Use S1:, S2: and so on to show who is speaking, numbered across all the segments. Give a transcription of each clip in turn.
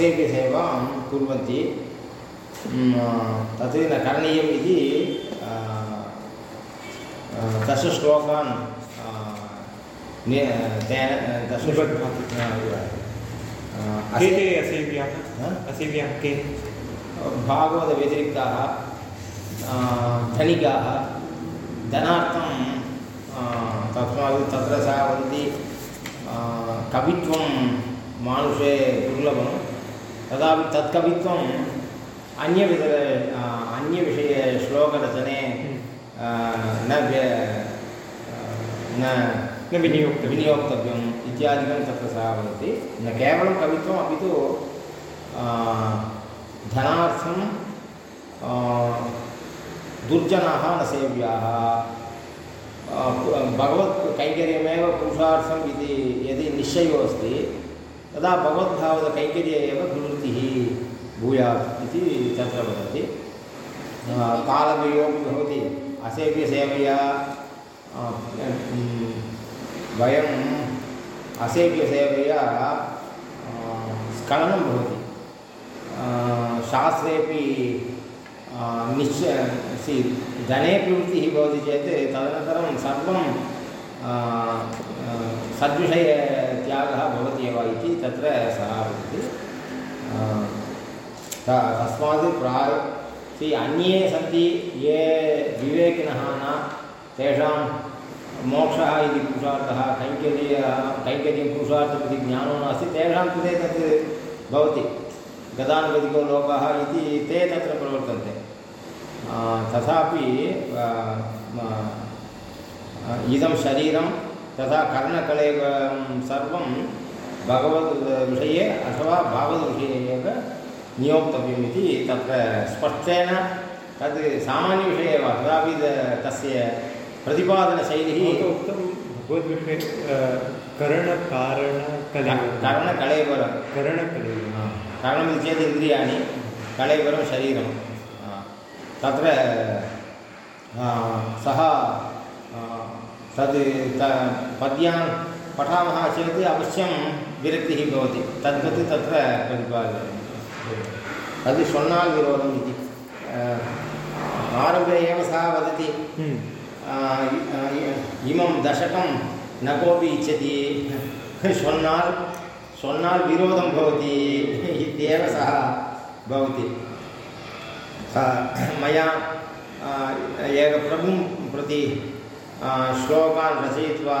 S1: असेव्यसेवां कुर्वन्ति। तत् न करणीयम् इति दशश्लोकान् तेन दश
S2: असेव्याः? असेव्याः के?
S1: भागवतव्यतिरिक्ताः धनिकाः धनार्थं तस्मात् तत्र सा वदति कवित्वं मानुषे दुर्लभं तदापि तत् कवित्वम् अन्यविध अन्यविषये श्लोकरचने न न
S2: न विनियोक्तव्यं
S1: विनियोक्तव्यम् इत्यादिकं तत्र सः वदति। न केवलं कवित्वम् अपि तु धनार्थं दुर्जनाः न सेव्याः। भगवत्कैङ्कर्यमेव पुरुषार्थम् इति यदि निश्चयो अस्ति तदा भगवद्भावतकैङ्कर्ये एव प्रवृत्तिः भूयात् इति तत्र वदति। कालवियोगः भवति असेव्यसेवया वयम् असेव्यसेवया स्खलनं भवति। शास्त्रेपि निश्चय सि धने प्रवृत्तिः भवति चेत् तदनन्तरं सर्वं सद्विषयत्यागः भवति एव इति तत्र सः वदति। तस्मात् प्राय सि, अन्ये सन्ति ये विवेकिनः न, तेषां मोक्षः इति पुरुषार्थः, कैङ्कर्यः, कैङ्कर्यं पुरुषार्थमिति ज्ञानो नास्ति, तेषां कृते तत् भवति गतानुगतिको लोकः इति ते तत्र प्रवर्तन्ते। तथापि इदं शरीरं तथा कर्णकलेवरं सर्वं भगवद् विषये अथवा भागवतविषये एव नियोक्तव्यम् इति तत्र स्पष्टेन तद् सामान्यविषये एव तदापि तस्य प्रतिपादनशैलिः
S2: उक्तं भगवद्विषये करणकारणकले
S1: करणकलेवर.
S2: करणकलेवर
S1: कारणमिति चेत् इन्द्रियाणि कलेवरं शरीरं. तत्र सः तद् त पद्यान् पठामः चेत् अवश्यं विरक्तिः भवति। तद्वत् तत्र प्रतिपादनीयं तद् षण्णाल् विरोधम् इति। आरम्भे एव सः वदति। इमं दशकं न कोपि इच्छति। षण्णाल् षण्णाल् विरोधं भवति इत्येव सः भवति। मया एकप्रभुं प्रति श्लोकान् रचयित्वा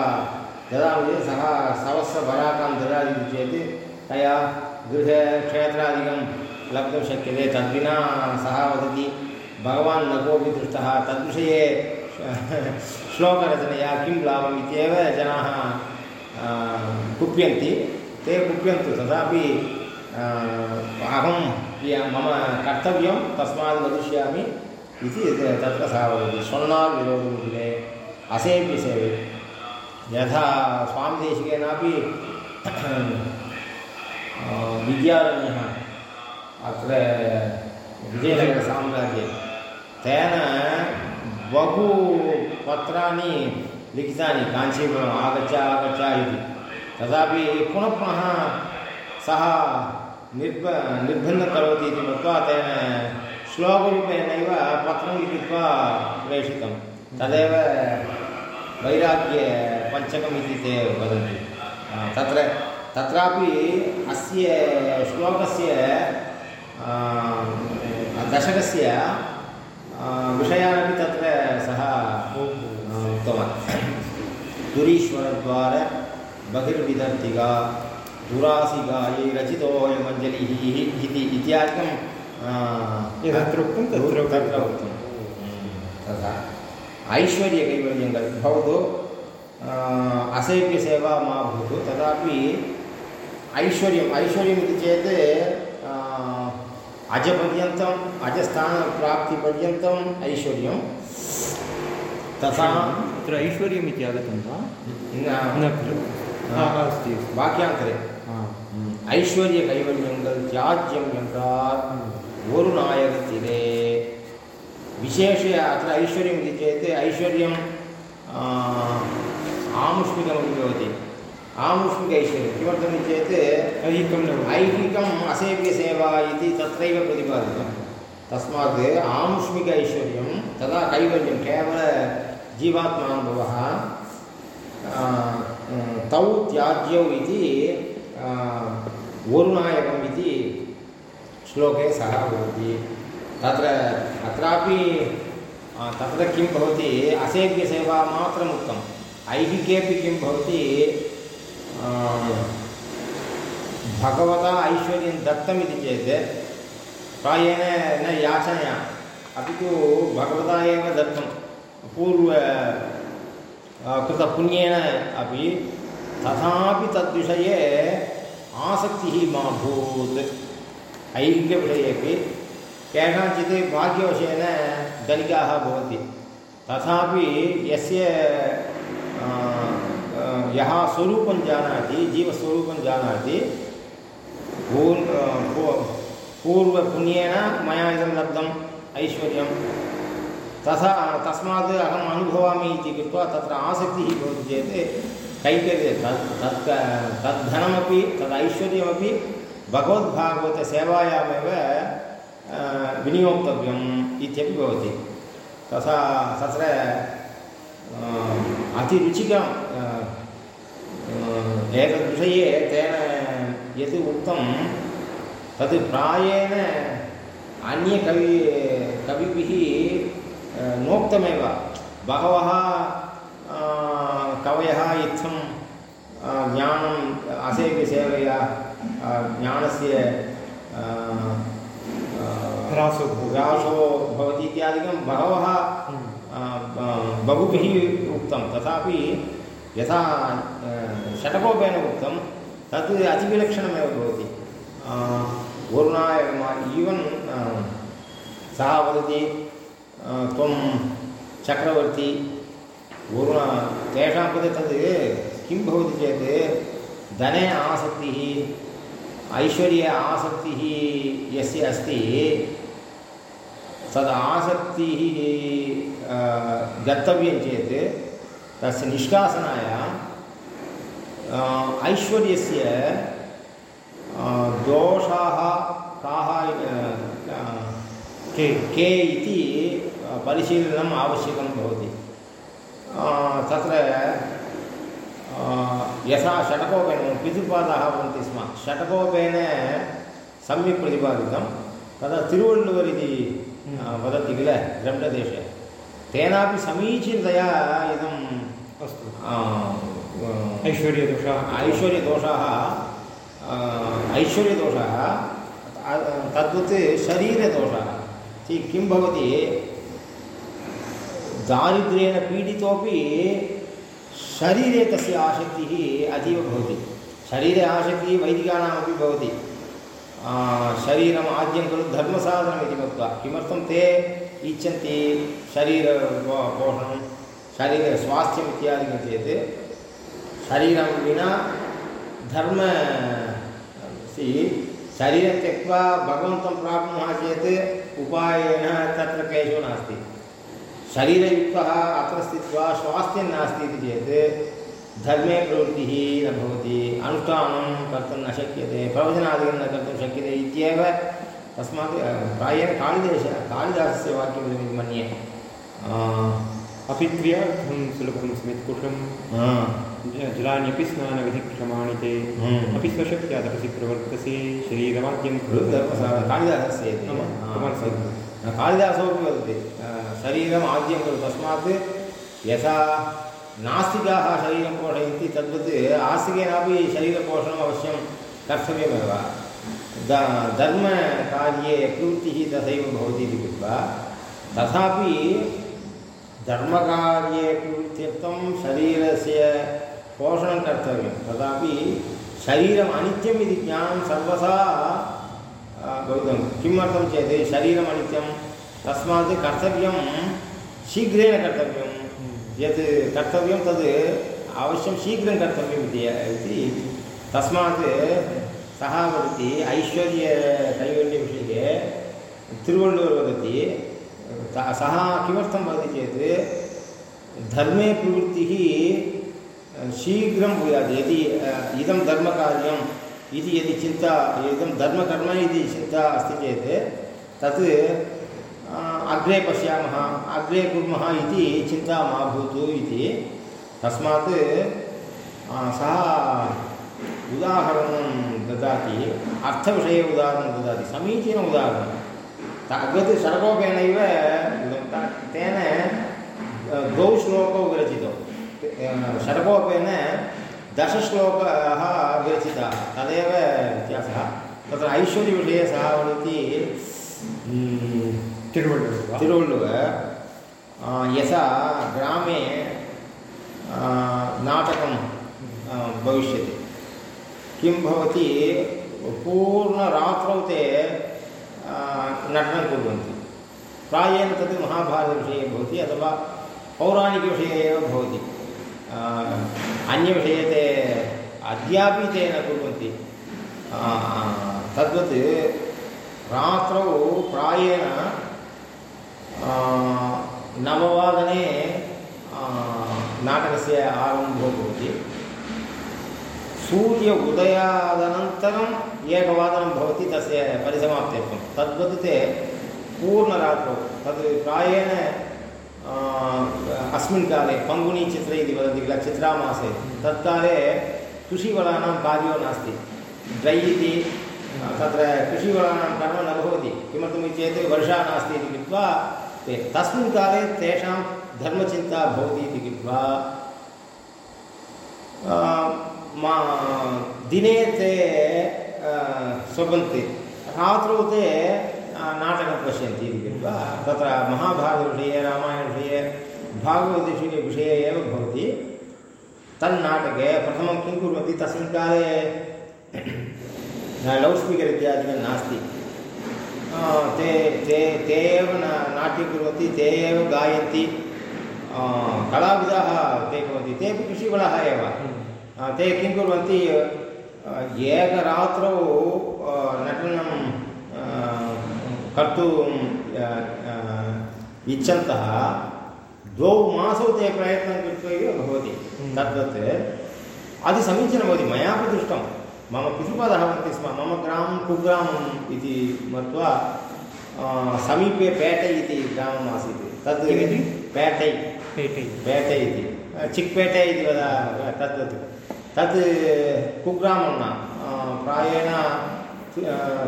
S1: ददामि चेत् सः सहस्रपराकान् ददाति चेत् तया गृहे क्षेत्रादिकं लब्धुं शक्यते. तद्विना सः वदति, भगवान् न कोऽपि दृष्टः, तद्विषये श्लोकरचनया किं लाभम् इत्येव जनाः कुप्यन्ति. ते कुप्यन्तु, तथापि अहं मम कर्तव्यं तस्मात् वदिष्यामि इति तत्र सः वदति. षण्णाल् विरोधमुखिले असेव्यसेवे यथा स्वामिदेशिकेनापि विद्यारण्यः, अत्र विजयनगरसाम्राज्ये। तेन बहु पत्राणि लिखितानि, काञ्चीपुरम् आगच्छ आगच्छ इति। तथापि पुनः पुनः सः निर्ब निर्बन्धं करोति इति मत्वा तेन श्लोकरूपेणैव पत्रं लिखित्वा प्रेषितं तदेव वैराग्यपञ्चकम् इति ते वदन्ति। तत्र तत्रापि अस्य श्लोकस्य दशकस्य विषयानपि तत्र सः उक्तवान्। दुरीश्वरद्वार बहिर्विदर्तिका दुरासिगायै रचितोऽयमञ्जलिः इति इत्यादिकं
S2: यत्र उक्तं तत्र
S1: तत्र उक्तं तथा। ऐश्वर्यकैवल्यं भवतु असेव्यसेवा मा भवतु तथापि ऐश्वर्यम् ऐश्वर्यम् इति चेत् अजपर्यन्तम् अजस्थानप्राप्तिपर्यन्तम् ऐश्वर्यं तथा
S2: तत्र ऐश्वर्यम् इति आगतं वा
S1: न
S2: न खलु हा, हा, अस्ति
S1: வாக்கியாந்தரே
S2: हा
S1: ஐஸ்வர்ய கைவல்யங்கள் தியாஜ்யம் என்றால் ஒரு நாயகத்திலே विशेष अत्र ऐश्वर्यम् इति चेत् ऐश्वर्यं आमुष्मिकमपि भवति आमुष्मिक ऐश्वर्यं किमर्थमिति चेत्
S2: ऐहिकं
S1: ऐहिकम् असेव्यसेवा इति तत्रैव प्रतिपादितं तस्मात् आमुष्मिक ऐश्वर्यं तदा कैवल्यं केवल जीवात्मानुभवः आ, तौ त्याज्यौ इति वरुणायकम् इति श्लोके सः तत्र अत्रापि तत्र किं भवति असेव्यसेवा मात्रम् उक्तम् ऐहिकेपि किं भवति भगवता ऐश्वर्यं दत्तमिति चेत्, प्रायेण न याचनया। अपि तु भगवता एव दत्तं पूर्व कृतपुण्येन अपि तथापि तद्विषये आसक्तिः मा भूत्। ऐहिकविषयेपि केषाञ्चित् भाग्यवशेन धनिकाः भवन्ति। तथापि यस्य यः स्वरूपं जानाति, जीवस्वरूपं जानाति पूर् पूर्वपुण्येन मया इदं लब्धम् ऐश्वर्यं। तथा तस्मात् अहम् अनुभवामि इति कृत्वा तत्र आसक्तिः भवति चेत् कैङ्कर्ये तत् तत् तद्धनमपि तद् ऐश्वर्यमपि भगवद्भागवतसेवायामेव विनियोक्तव्यम् इत्यपि भवति। तथा तत्र आ, अतिरुचिकं आ, एतद्विषये तेन यत् उक्तं तद् प्रायेण अन्यकवि कविभिः नोक्तमेव। बहवः कवयः इत्थं ज्ञानम् असेव्यसेवया ज्ञानस्य
S2: ह्रासो।
S1: ह्रासो भवति इत्यादिकं बहवः
S2: हम्म।
S1: बहुभिः उक्तं तथापि यथा षटकोपेन उक्तं तत् अतिविलक्षणमेव भवति आ, वरुणाय ईवन् सः वदति त्वं चक्रवर्ती वरुण तेषां कृते तद् किं भवति चेत् धने आसक्तिः ऐश्वर्ये आसक्तिः यस्य अस्ति, तद् आसक्तिः गन्तव्यं चेत् तस्य निष्कासनाय ऐश्वर्यस्य दोषाः काः के के इति परिशीलनम् आवश्यकं भवति। तत्र यथा षटकोपेन पितृपादाः भवन्ति स्म। षटकोपेन सम्यक् प्रतिपादितं। तदा तिरुवळ्ळुवर् इति अ, वदति किल? द्रविडदेशे तेनापि समीचीनतया इदं
S2: अस्तु। ऐश्वर्यदोषाः।
S1: ऐश्वर्यदोषाः ऐश्वर्यदोषाः तद्वत् शरीरदोषः। किं भवति? दारिद्र्येण पीडितोपि शरीरे तस्य आसक्तिः अतीव भवति। शरीरे आसक्तिः वैदिकानामपि भवति। शरीरम् आद्यं खलु धर्मसाधनम् इति मत्वा किमर्थं ते इच्छन्ति शरीर पोषणं? शरीरस्वास्थ्यम् इत्यादिकं चेत् शरीरं विना धर्म शरीरं त्यक्त्वा भगवन्तं प्राप्नुमः चेत् उपायेन तत्र क्लेशो नास्ति। शरीरयुक्तः अत्र स्थित्वा स्वास्थ्यं नास्ति इति चेत् धर्मे प्रवृत्तिः न भवति अनुष्ठानं कर्तुं न शक्यते प्रवचनादिकं न कर्तुं शक्यते इत्येव तस्मात् प्रायेण कालिदेश कालिदासस्य वाक्यमिदमिति मन्ये।
S2: अपि क्रियार्थं सुलभं स्मित्कुशं जलान्यपि स्नानविधिक्षमाणि ते।
S1: हम्म।
S2: अपि स्वशक्त्या तपसि प्रवर्तसे
S1: धर्मसा- कालिदासस्य कालिदासोपि वदति शरीरम् आद्यं खलु तस्मात् यथा नास्तिकाः शरीरं पोषयन्ति तद्वत् आस्तिकेनापि शरीरपोषणम् अवश्यं कर्तव्यमेव द, धर्मकार्ये प्रवृत्तिः तथैव भवति इति कृत्वा, तथापि धर्मकार्ये प्रवृत्त्यर्थं शरीरस्य पोषणं कर्तव्यं। तथापि शरीरम् अनित्यम् इति ज्ञानं सर्वथा भवितं किमर्थं चेत् शरीरम् अनित्यं तस्मात् कर्तव्यं शीघ्रेण कर्तव्यं यत् कर्तव्यं तद् अवश्यं शीघ्रं कर्तव्यम् इति इति तस्मात् सः वदति ऐश्वर्यकैवल्यविषये तिरुवळ्ळूर् वदति सः किमर्थं वदति चेत् धर्मे प्रवृत्तिः शीघ्रं भूयात् यदि इदं धर्मकार्यं इति यदि चिन्ता इदं धर्मकर्म इति चिन्ता अस्ति चेत् तत् अग्रे पश्यामः, अग्रे कुर्मः इति चिन्ता मा भूतु इति। तस्मात् सः उदाहरणं ददाति, अर्थविषये उदाहरणं ददाति समीचीनम् उदाहरणं। तद्वत् शरकोपेनैव तेन द्वौ श्लोकौ विरचितौ। शरकोपेन दशश्लोकाः विरचिताः तदेव व्यत्यासः तत्र ऐश्वर्यविषये सः वदति
S2: तिरुवळ्ळूर्
S1: तिरुवळ्ळुव यथा ग्रामे नाटकं भविष्यति। किं भवति पूर्णरात्रौ ते नटनं कुर्वन्ति। प्रायेण तद् महाभारतविषये भवति अथवा पौराणिकविषये एव भवति। अन्यविषये ते अद्यापि ते न कुर्वन्ति तद्वत् रात्रौ प्रायेण नववादने नाटकस्य आरम्भो भवति। सूर्य उदयादनन्तरम् एकवादनं भवति, तस्य परिसमाप्त्यर्थं तद्वत् ते पूर्णरात्रौ, तद् प्रायेण अस्मिन् काले पङ्गुनीचित्रे इति वदन्ति किल चित्रामासे तत्काले कृषिवलानां कार्यो नास्ति ड्रै इति तत्र कृषिवलानां कर्म न भवति किमर्थमिति चेत् वर्षा नास्ति इति कृत्वा ते तस्मिन् काले तेषां धर्मचिन्ता भवति इति कृत्वा मा दिने ते स्वपन्ति रात्रौ ते नाटकं पश्यन्ति इति कृत्वा तत्र महाभारतविषये रामायणविषये भागवतविषये विषये एव भवति तन्नाटके प्रथमं किं कुर्वन्ति तस्मिन् काले लौड् स्पीकर् इत्यादिकं नास्ति ते ते ते एव नाट्यं कुर्वन्ति ते एव गायन्ति कलाविदाः ते भवन्ति तेपि कृषिवलः एव ते किं कुर्वन्ति एकरात्रौ नटनं कर्तुम् इच्छन्तः द्वौ मासौ ते प्रयत्नं कृत्वा एव भवति। तद्वत् अतिसमीचीनं भवति मयापि दृष्टं। मम पितृपादः वदन्ति स्म मम ग्रामं कुग्रामम् इति मत्वा समीपे पेटै इति ग्रामम् आसीत्। तद् पेटै।
S2: पेटै।
S1: पेटै इति। चिक्पेटे इति वदामः तद्वत्। तत् कुग्रामं न। प्रायेण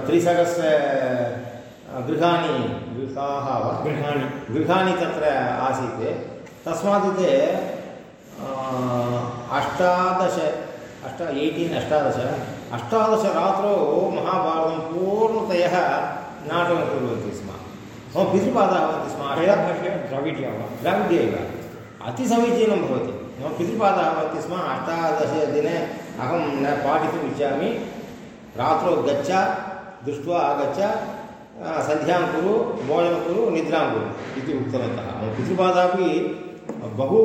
S1: त्रिसहस्र गृहाणि गृहाः वा?
S2: गृहाणि।
S1: गृहाणि तत्र आसीत्। तस्मात् ते अष्टादश अष्ट एय्टीन् अष्टादश अष्टादशरात्रौ महाभारतं पूर्णतया नाटकं कुर्वन्ति स्म। मम पितृपादाः वदन्ति स्म।
S2: भाषया द्रविड्या वा?
S1: द्राविड्य एव। अतिसमीचीनं भवति। मम पितृपादाः वदन्ति स्म। अष्टादशदिने अहं न पाठितुम् इच्छामि। रात्रौ गच्छ दृष्ट्वा आगच्छ सन्ध्यां कुरु भोजनं कुरु निद्रां कुरु इति उक्तवन्तः। मम पितृपादापि बहु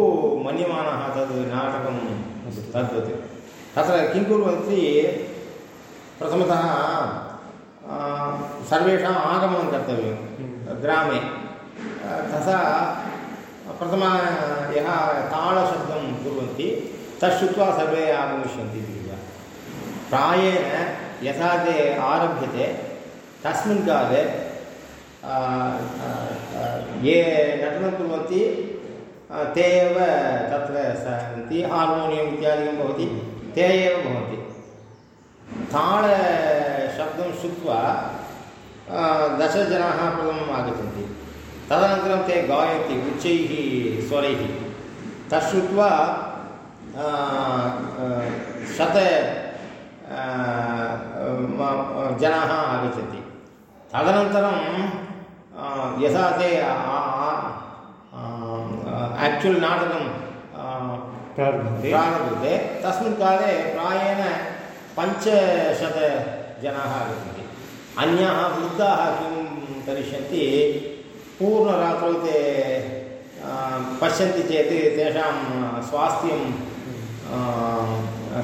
S1: मन्यमानः तद् नाटकं तद्वत्। तत्र किं कुर्वन्ति प्रथमतः सर्वेषाम् आगमनं कर्तव्यं ग्रामे। तथा प्रथम यः ताळशब्दं कुर्वन्ति तत् श्रुत्वा सर्वे आगमिष्यन्ति इति प्रायेण यथा ते आरभ्यते तस्मिन् काले ये नटनं कुर्वन्ति ते एव तत्र सन्ति, हार्मोनियम् इत्यादिकं भवति, ते एव भवन्ति। ताळशब्दं श्रुत्वा दशजनाः प्रथमम् आगच्छन्ति। तदनन्तरं ते गायन्ति, उच्चैः, स्वरैः। तत् शत जनाः आगच्छन्ति। तदनन्तरं यथा ते आक्चुवल् नाटकं प्रारभते तस्मिन् काले प्रायेण पञ्चशतजनाः आगच्छन्ति। अन्याः वृद्धाः किं करिष्यन्ति पूर्णरात्रौ ते पश्यन्ति चेत् तेषां स्वास्थ्यं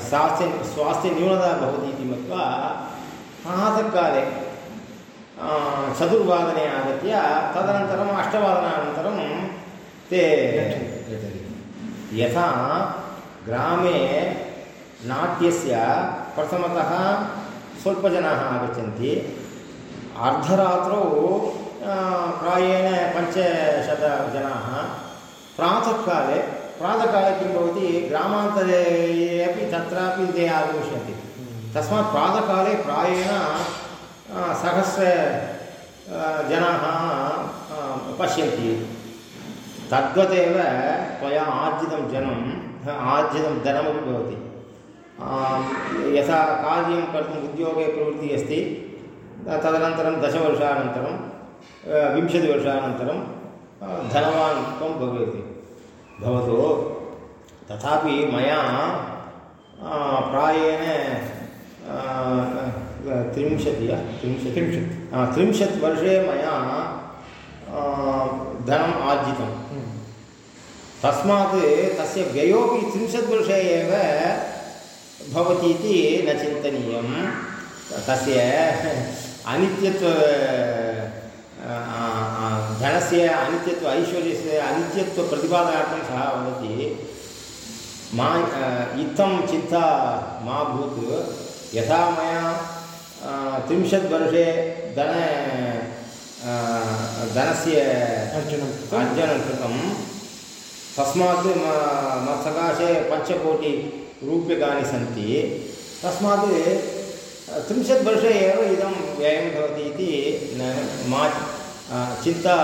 S1: स्वास्थ्य स्वास्थ्यन्यूनता भवति इति मत्वा प्रातःकाले चतुर्वादने आगत्य तदनन्तरम् अष्टवादनानन्तरं ते यथा ग्रामे नाट्यस्य प्रथमतः स्वल्पजनाः आगच्छन्ति अर्धरात्रौ प्रायेण पञ्चशतजनाः प्रातःकाले प्रातःकाले किं भवति ग्रामान्तरे अपि तत्रापि ते आगमिष्यन्ति तस्मात् प्रातःकाले प्रायेण सहस्र जनाः पश्यन्ति। तद्वदेव त्वया आर्जितं जनं, आर्जितं धनमपि भवति। यथा कार्यं कर्तुम् उद्योगे प्रवृत्तिः अस्ति, तदनन्तरं दशवर्षानन्तरं विंशतिवर्षानन्तरं धनवान् त्वं भवेत्। भवतु। तथापि मया प्रायेण त्रिंशतिः त्रिंशत्
S2: त्रिंशत्
S1: अ, त्रिंशत् वर्षे मया धनम् आर्जितं तस्मात् तस्य व्ययोपि त्रिंशत् वर्षे एव भवति इति न चिन्तनीयं तस्य अनित्यत्व धनस्य अनित्यत्व ऐश्वर्यस्य अनित्यत्वप्रतिपादनार्थं सः वदति मा इत्थं चिन्ता मा भूत् यथा मया त्रिंशत् वर्षे धन धनस्य
S2: अर्जनं
S1: अर्जनं कृतं तस्मात् मत्सकाशे पञ्चकोटिरूप्यकाणि सन्ति तस्मात् त्रिंशत् वर्षे एव इदं व्ययं भवति इति न मा चिन्ता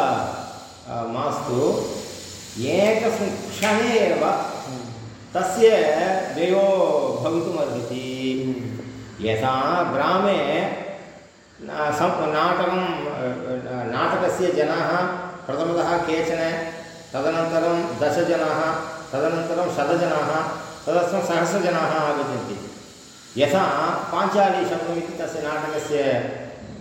S1: मास्तु एकस्मिन् क्षणे एव तस्य व्ययो भवितुमर्हति यथा ग्रामे नाटकं नाटकस्य जनाः प्रथमतः केचन तदनन्तरं दशजनाः तदनन्तरं शतजनाः तदर्थं सहस्रजनाः आगच्छन्ति। यथा पाञ्चालीशपथम् इति तस्य नाटकस्य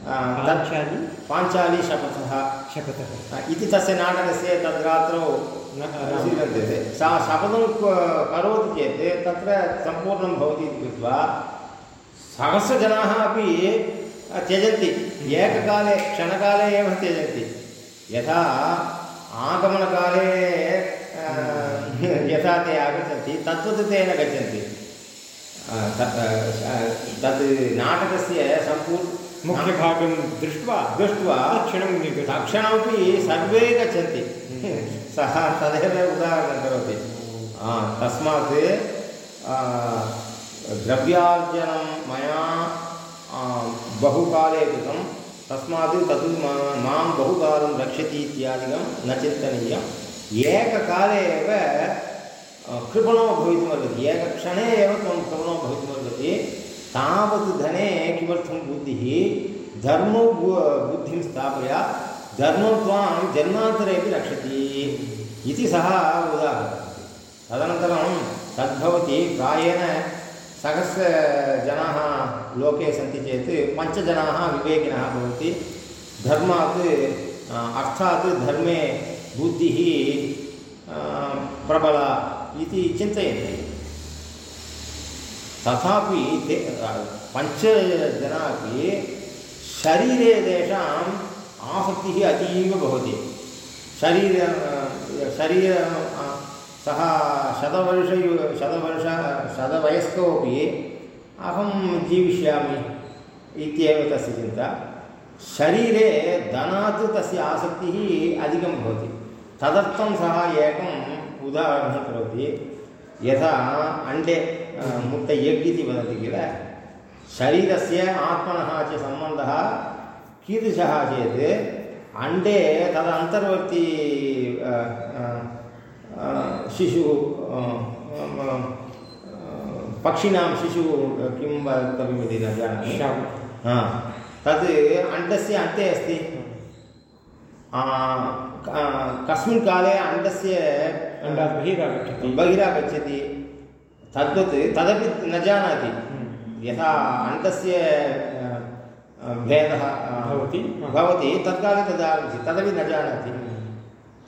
S2: पाञ्चाली?
S1: पाञ्चालीशपथः
S2: शपथः
S1: इति तस्य नाटकस्य तद् रात्रौ स्वीक्रियते सा शपथं करोति चेत् तत्र सम्पूर्णं भवति इति कृत्वा सहस्रजनाः अपि त्यजन्ति। एककाले क्षणकाले एव त्यजन्ति। यथा आगमनकाले यथा ते आगच्छन्ति तद्वत् ते न गच्छन्ति तत् नाटकस्य सम्पूर्ण
S2: मुख्यभागं दृष्ट्वा
S1: दृष्ट्वा
S2: तत्क्षणं निर्गतं
S1: तक्षणमपि सर्वे गच्छन्ति। सः तदेव उदाहरणं करोति। तस्मात् द्रव्यार्जनं मया बहुकाले कृतं। तस्मात् तत् मा- बहुकालं रक्षति इत्यादिकं न चिन्तनीयम् एककाले एव कृपणो भवितुमर्हति एकक्षणे एव त्वं कृपणो भवितुमर्हति तावत् धने किमर्थं बुद्धिः? धर्मो बुद्धिं स्थापय। धर्मो त्वां जन्मान्तरेपि रक्षति। इति सः उदाहरति तदनन्तरं तद्भवति प्रायेण सहस्रजनाः लोके सन्ति चेत् पञ्चजनाः विवेकिनः भवन्ति। धर्मात् अ, अर्थात् धर्मे बुद्धिः प्रबला इति चिन्तयन्ति। तथापि ते अतीव शरीर शरीर सः शतवर्ष शतवर्ष शतवयस्कोपि अहं जीविष्यामि इत्येव तस्य चिन्ता। शरीरे धनात् तस्य आसक्तिः अधिकं भवति। तदर्थं सः एकम् उदाहरणं करोति। यथा अण्डे मुक्त एग् इति वदति किल? शरीरस्य आत्मनः च सम्बन्धः कीदृशः चेत्? अण्डे तदन्तर्वर्ती शिशुः पक्षिणां शिशुः किं वक्तव्यमिति न जानामि। हा, तद् अण्डस्य अन्ते अस्ति। कस्मिन् काले अण्डस्य
S2: अण्डात् बहिरागच्छति।
S1: बहिरागच्छति। तद्वत् तदपि न जानाति।
S2: हम्म।
S1: यथा अण्डस्य भेदः
S2: भवति।
S1: भवति। तत्काले तद् आगच्छति तदपि न जानाति।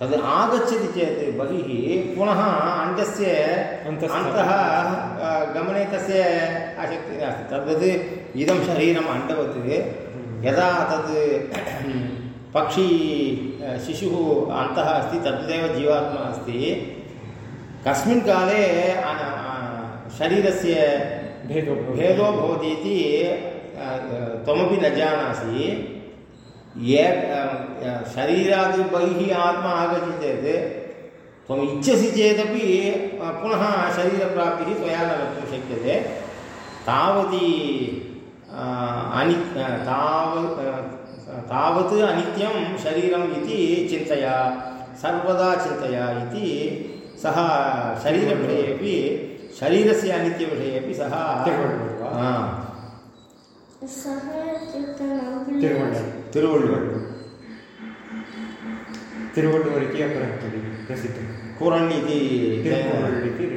S1: तद् आगच्छति चेत् बहिः पुनः अण्डस्य
S2: अन्तः
S1: गमने तस्य आसक्तिः नास्ति। तद्वत् इदं शरीरम् अण्डवत्। यदा तद् पक्षी शिशुः अन्तः अस्ति तद्वदेव जीवात्मा अस्ति। कस्मिन् काले शरीरस्य
S2: भेदो
S1: भेदो भवति इति त्वमपि न जानासि। एक शरीरात् बहिः आत्मा आगच्छति चेत् त्वम् इच्छसि चेदपि पुनः शरीरप्राप्तिः त्वया न कर्तुं शक्यते। तावती अनि तावत् तावत् अनित्यं शरीरम् इति चिन्तया सर्वदा चिन्तया इति सः शरीरविषये अपि शरीरस्य अनित्यविषये अपि सः
S2: तिरुवळ्ळूर् तिरुवळ्ळूर् इति अपरः प्रसिद्धः
S1: कुरण् इति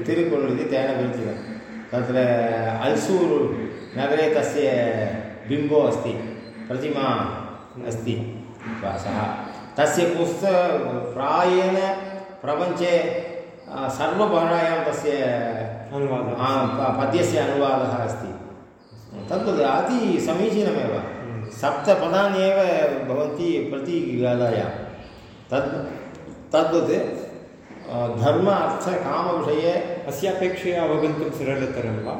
S1: तिरुकुरण् इति तेन विरचितं तत्र अल्सूरु नगरे तस्य बिम्बो अस्ति प्रतिमा अस्ति सः तस्य पुस्तक प्रायेण प्रपञ्चे सर्वभाषायां तस्य अनुवादः पद्यस्य अनुवादः अस्ति तद्वत् अति समीचीनमेव सप्तपदानि एव भवन्ति प्रतिगादायां तद् तद्वत् धर्म अर्थ कामविषये
S2: अस्यापेक्षया अवगन्तुं सरलतरं वा?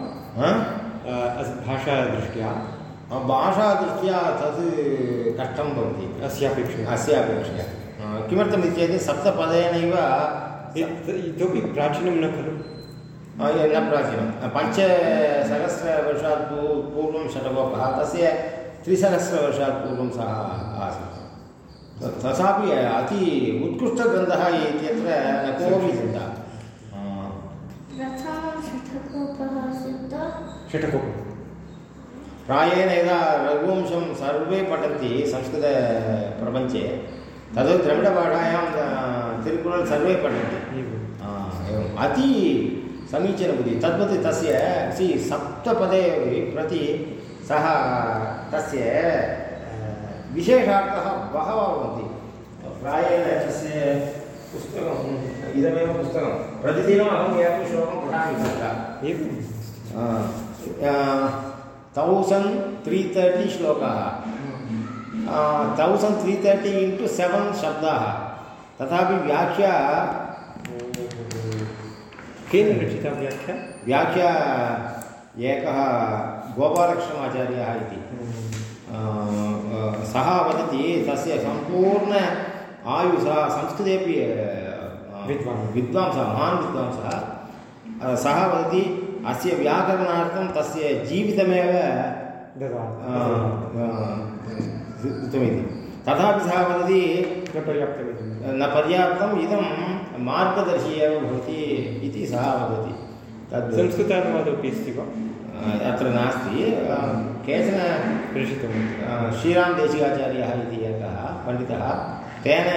S2: भाषादृष्ट्या?
S1: भाषादृष्ट्या तत् कष्टं भवति।
S2: अस्यापेक्षया।
S1: अस्यापेक्षया। किमर्थमिति चेत् सप्तपदेनैव
S2: इतोपि प्राचीनं न खलु।
S1: न प्राचीनं। पञ्चसहस्रवर्षात् पूर्वं षडगोपः तस्य त्रिसहस्रवर्षात् पूर्वं सः आसीत्। तथापि अति उत्कृष्टग्रन्थः इत्यत्र न कोपि चिन्ता।
S2: षट्कोपः
S1: प्रायेण यदा रघुवंशं सर्वे पठन्ति संस्कृतप्रपञ्चे तद् द्रविडभाषायां तिरुकुरल् सर्वे पठन्ति। एवम्। अति समीचीनबुद्धिः। तद्वत् तस्य सि सप्तपदे प्रति सः तस्य विशेषार्थः बहवः भवन्ति। प्रायेण तस्य पुस्तकम् इदमेव पुस्तकं। प्रतिदिनम् अहम् एकं श्लोकं पठामि तत्र। तौसण्ड् त्री तर्टि श्लोकाः। तौसण्ड् त्री तर्टि इण्टु सेवेन् शब्दाः। तथापि व्याख्या
S2: केन रचिता व्याख्या?
S1: व्याख्या एकः गोपालकृष्णमाचार्यः इति। सः वदति तस्य सम्पूर्ण आयुः संस्कृतेपि
S2: विद्वान्।
S1: विद्वांसः महान् विद्वांसः। सः वदति अस्य व्याकरणार्थं तस्य जीवितमेव कृतमिति तथापि सः वदति
S2: न पर्याप्तमिति।
S1: न पर्याप्तम् इदं मार्गदर्शी एव भवति इति सः वदति।
S2: तद् संस्कृतानुवादोपि अस्ति वा?
S1: अत्र नास्ति। केचन
S2: प्रेषितं
S1: श्रीरामदेशिकाचार्यः इति एकः पण्डितः तेन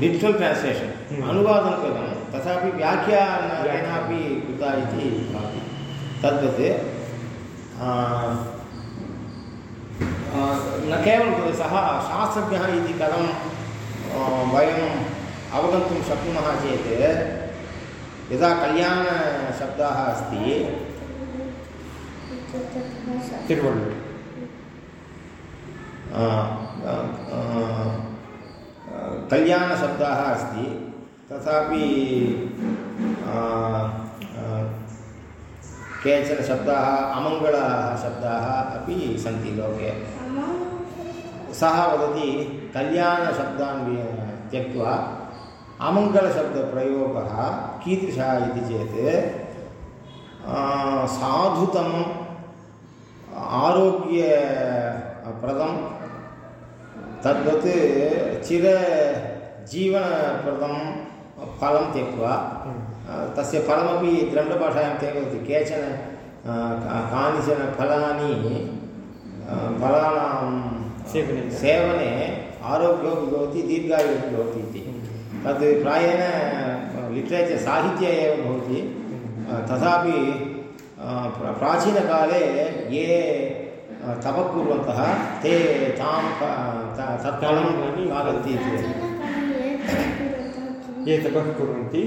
S1: लिट्रल् ट्रान्स्लेशन् हम्म। अनुवादं कृतं तथापि व्याख्यानेनापि कृता इति भाति। तद्वत् न केवलं सः शास्त्रज्ञः इति कथं वयम् अवगन्तुं शक्नुमः चेत् यदा कल्याणशब्दः अस्ति
S2: तिरुवळ्ळूर्
S1: कल्याणशब्दः अस्ति, तथापि केचन शब्दाः अमङ्गलाः शब्दाः अपि सन्ति लोके। सः वदति कल्याणशब्दान् त्यक्त्वा अमङ्गलशब्दप्रयोगः कीदृशः इति चेत् साधुतमम् आरोग्यप्रदं तद्वत् चिरजीवनप्रदं फलं त्यक्त्वा तस्य फलमपि द्रविडभाषायां ते वदति केचन कानिचन फलानि फलानां
S2: सेवने।
S1: सेवने आरोग्योपि भवति दीर्घायुः भवति इति। तद् प्रायेण लिट्रेचर् साहित्ये एव भवति। तथापि प्राचीनकाले ये तपः कुर्वन्तः ते तां तत्फलं खादन्ति इति।
S2: ये तपः कुर्वन्ति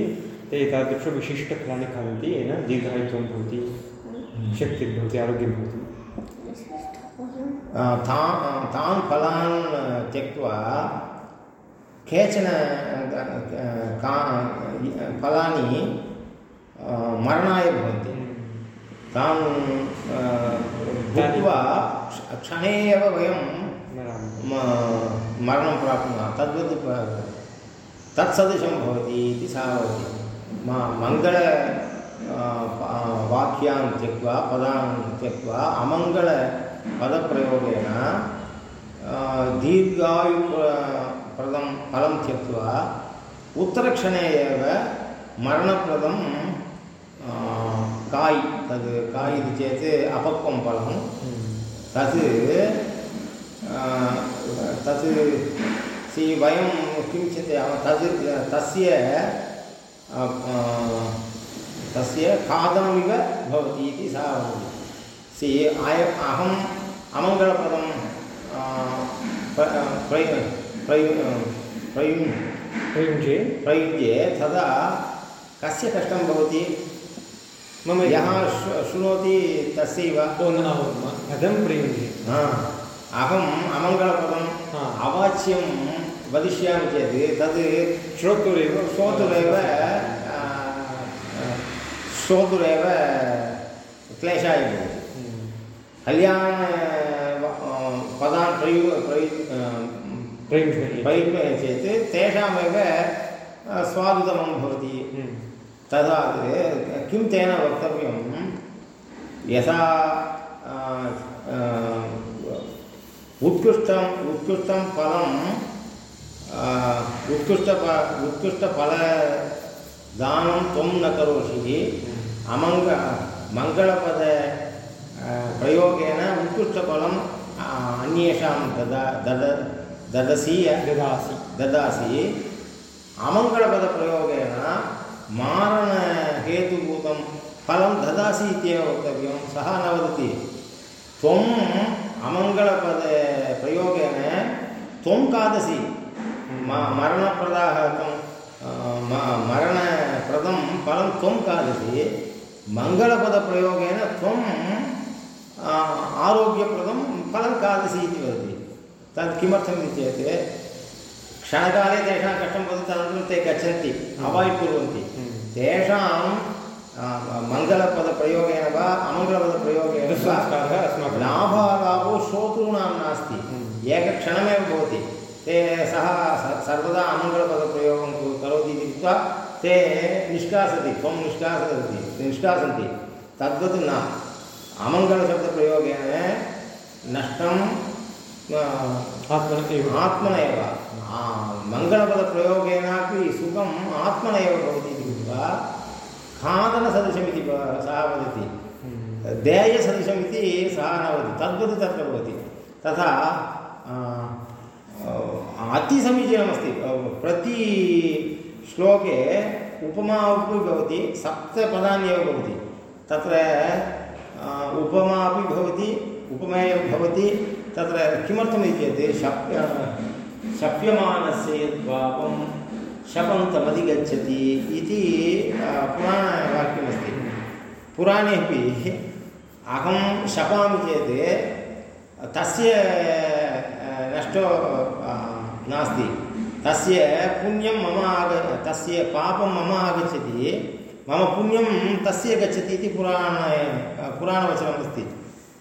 S2: ते तादृशविशिष्टफलानि खादन्ति येन दीर्घायुत्वं भवति शक्तिर्भवति आरोग्यं भवति।
S1: ता तान् फलान् त्यक्त्वा केचन का फलानि मरणाय भवन्ति। तान् भुक्त्वा क्ष- क्षणे एव वयं मरणं प्राप्नुमः। तद्वत् तत्सदृशं भवति इति सा वदति। मङ्गल वाक्यान् त्यक्त्वा पदान् त्यक्त्वा अमङ्गलपदप्रयोगेन अ, दीर्घायुप्रदं फलं त्यक्त्वा उत्तरक्षणे एव मरणप्रदं काय्, तद् काय् इति चेत् अपक्वं फलं तत् तत् सि वयं किं तत् तस्य तस्य खादनमिव भवति इति सा वदति। सि आय, अहम्, अमङ्गलप्रदं अ, प्र- प्रयु प्रयु प्रयु
S2: प्रयुञ्जे?
S1: प्रयुज्ये तदा कस्य कष्टं भवति?
S2: मम
S1: यः शृणोति तस्यैव।
S2: ओ न कथं प्रयुञ्जे।
S1: हा, अहम् अमङ्गलपदम्। अवाच्यं वदिष्यामि चेत् तद्
S2: श्रोतुरेव
S1: श्रोतुरेव श्रोतुरेव क्लेशाय भवति।
S2: हम्म।
S1: कल्याण पदान् प्रयु प्रयु प्रयुज्य चेत् तेषामेव आ, भवति। तदा किं तेन वक्तव्यं यथा उत्कृष्टम् उत्कृष्टं फलं आ, उत्कृष्टप उत्कृष्टफलदानं त्वं न करोषि अमङ्ग मङ्गलपद प्रयोगेन उत्कृष्टफलं आ, अन्येषां ददा दद ददसि
S2: ददासि
S1: ददासि अमङ्गलपदप्रयोगेन मारणहेतुभूतं फलं ददासि इत्येव वक्तव्यं, सः न वदति। त्वम् अमङ्गलपदे प्रयोगेन त्वं खादसि म मरणप्रदाः मरणप्रदं फलं त्वं खादसि मङ्गलपदप्रयोगेन त्वं आरोग्यप्रदं फलं खादसि इति वदति। तत् किमर्थमिति चेत् क्षणकाले तेषां कष्टं भवति तदनन्तरं ते गच्छन्ति अवाय्ड् कुर्वन्ति।
S2: हम्म।
S1: तेषां आ, मङ्गलपदप्रयोगेन वा अमङ्गलपदप्रयोगेन वा
S2: दुःसंस्कारः अस्माकं
S1: लाभालाभो श्रोतॄणां नास्ति।
S2: हम्म।
S1: एकक्षणमेव भवति। ते सः सर्वदा अमङ्गलपदप्रयोगं करोति इति कृत्वा ते निष्कासति त्वं निष्कासयति निष्कासन्ति। तद्वत् न। अमङ्गलशब्दप्रयोगेन नष्टं
S2: आत्मनः एव
S1: मङ्गलपदप्रयोगेनापि सुखम् आत्मन एव भवति इति कृत्वा खादनसदृशमिति सः वदति।
S2: हम्म।
S1: देयसदृशमिति सः न वदति। तद्वत् तत्र भवति। तथा अतिसमीचीनमस्ति। प्रति श्लोके उपमा अपि भवति सप्तपदानि एव भवति। तत्र उपमा अपि भवति उपमेयं भवति तत्र किमर्थमिति चेत् शप्य शप्यमानस्य यद्पापं शपन्तमधिगच्छति इति पुराणवाक्यमस्ति। पुराणे अपि अहं शपामि चेत् तस्य नष्टो नास्ति। तस्य पुण्यं मम आग, तस्य पापं मम आगच्छति। मम पुण्यं तस्य गच्छति इति पुराणे पुराणवचनमस्ति।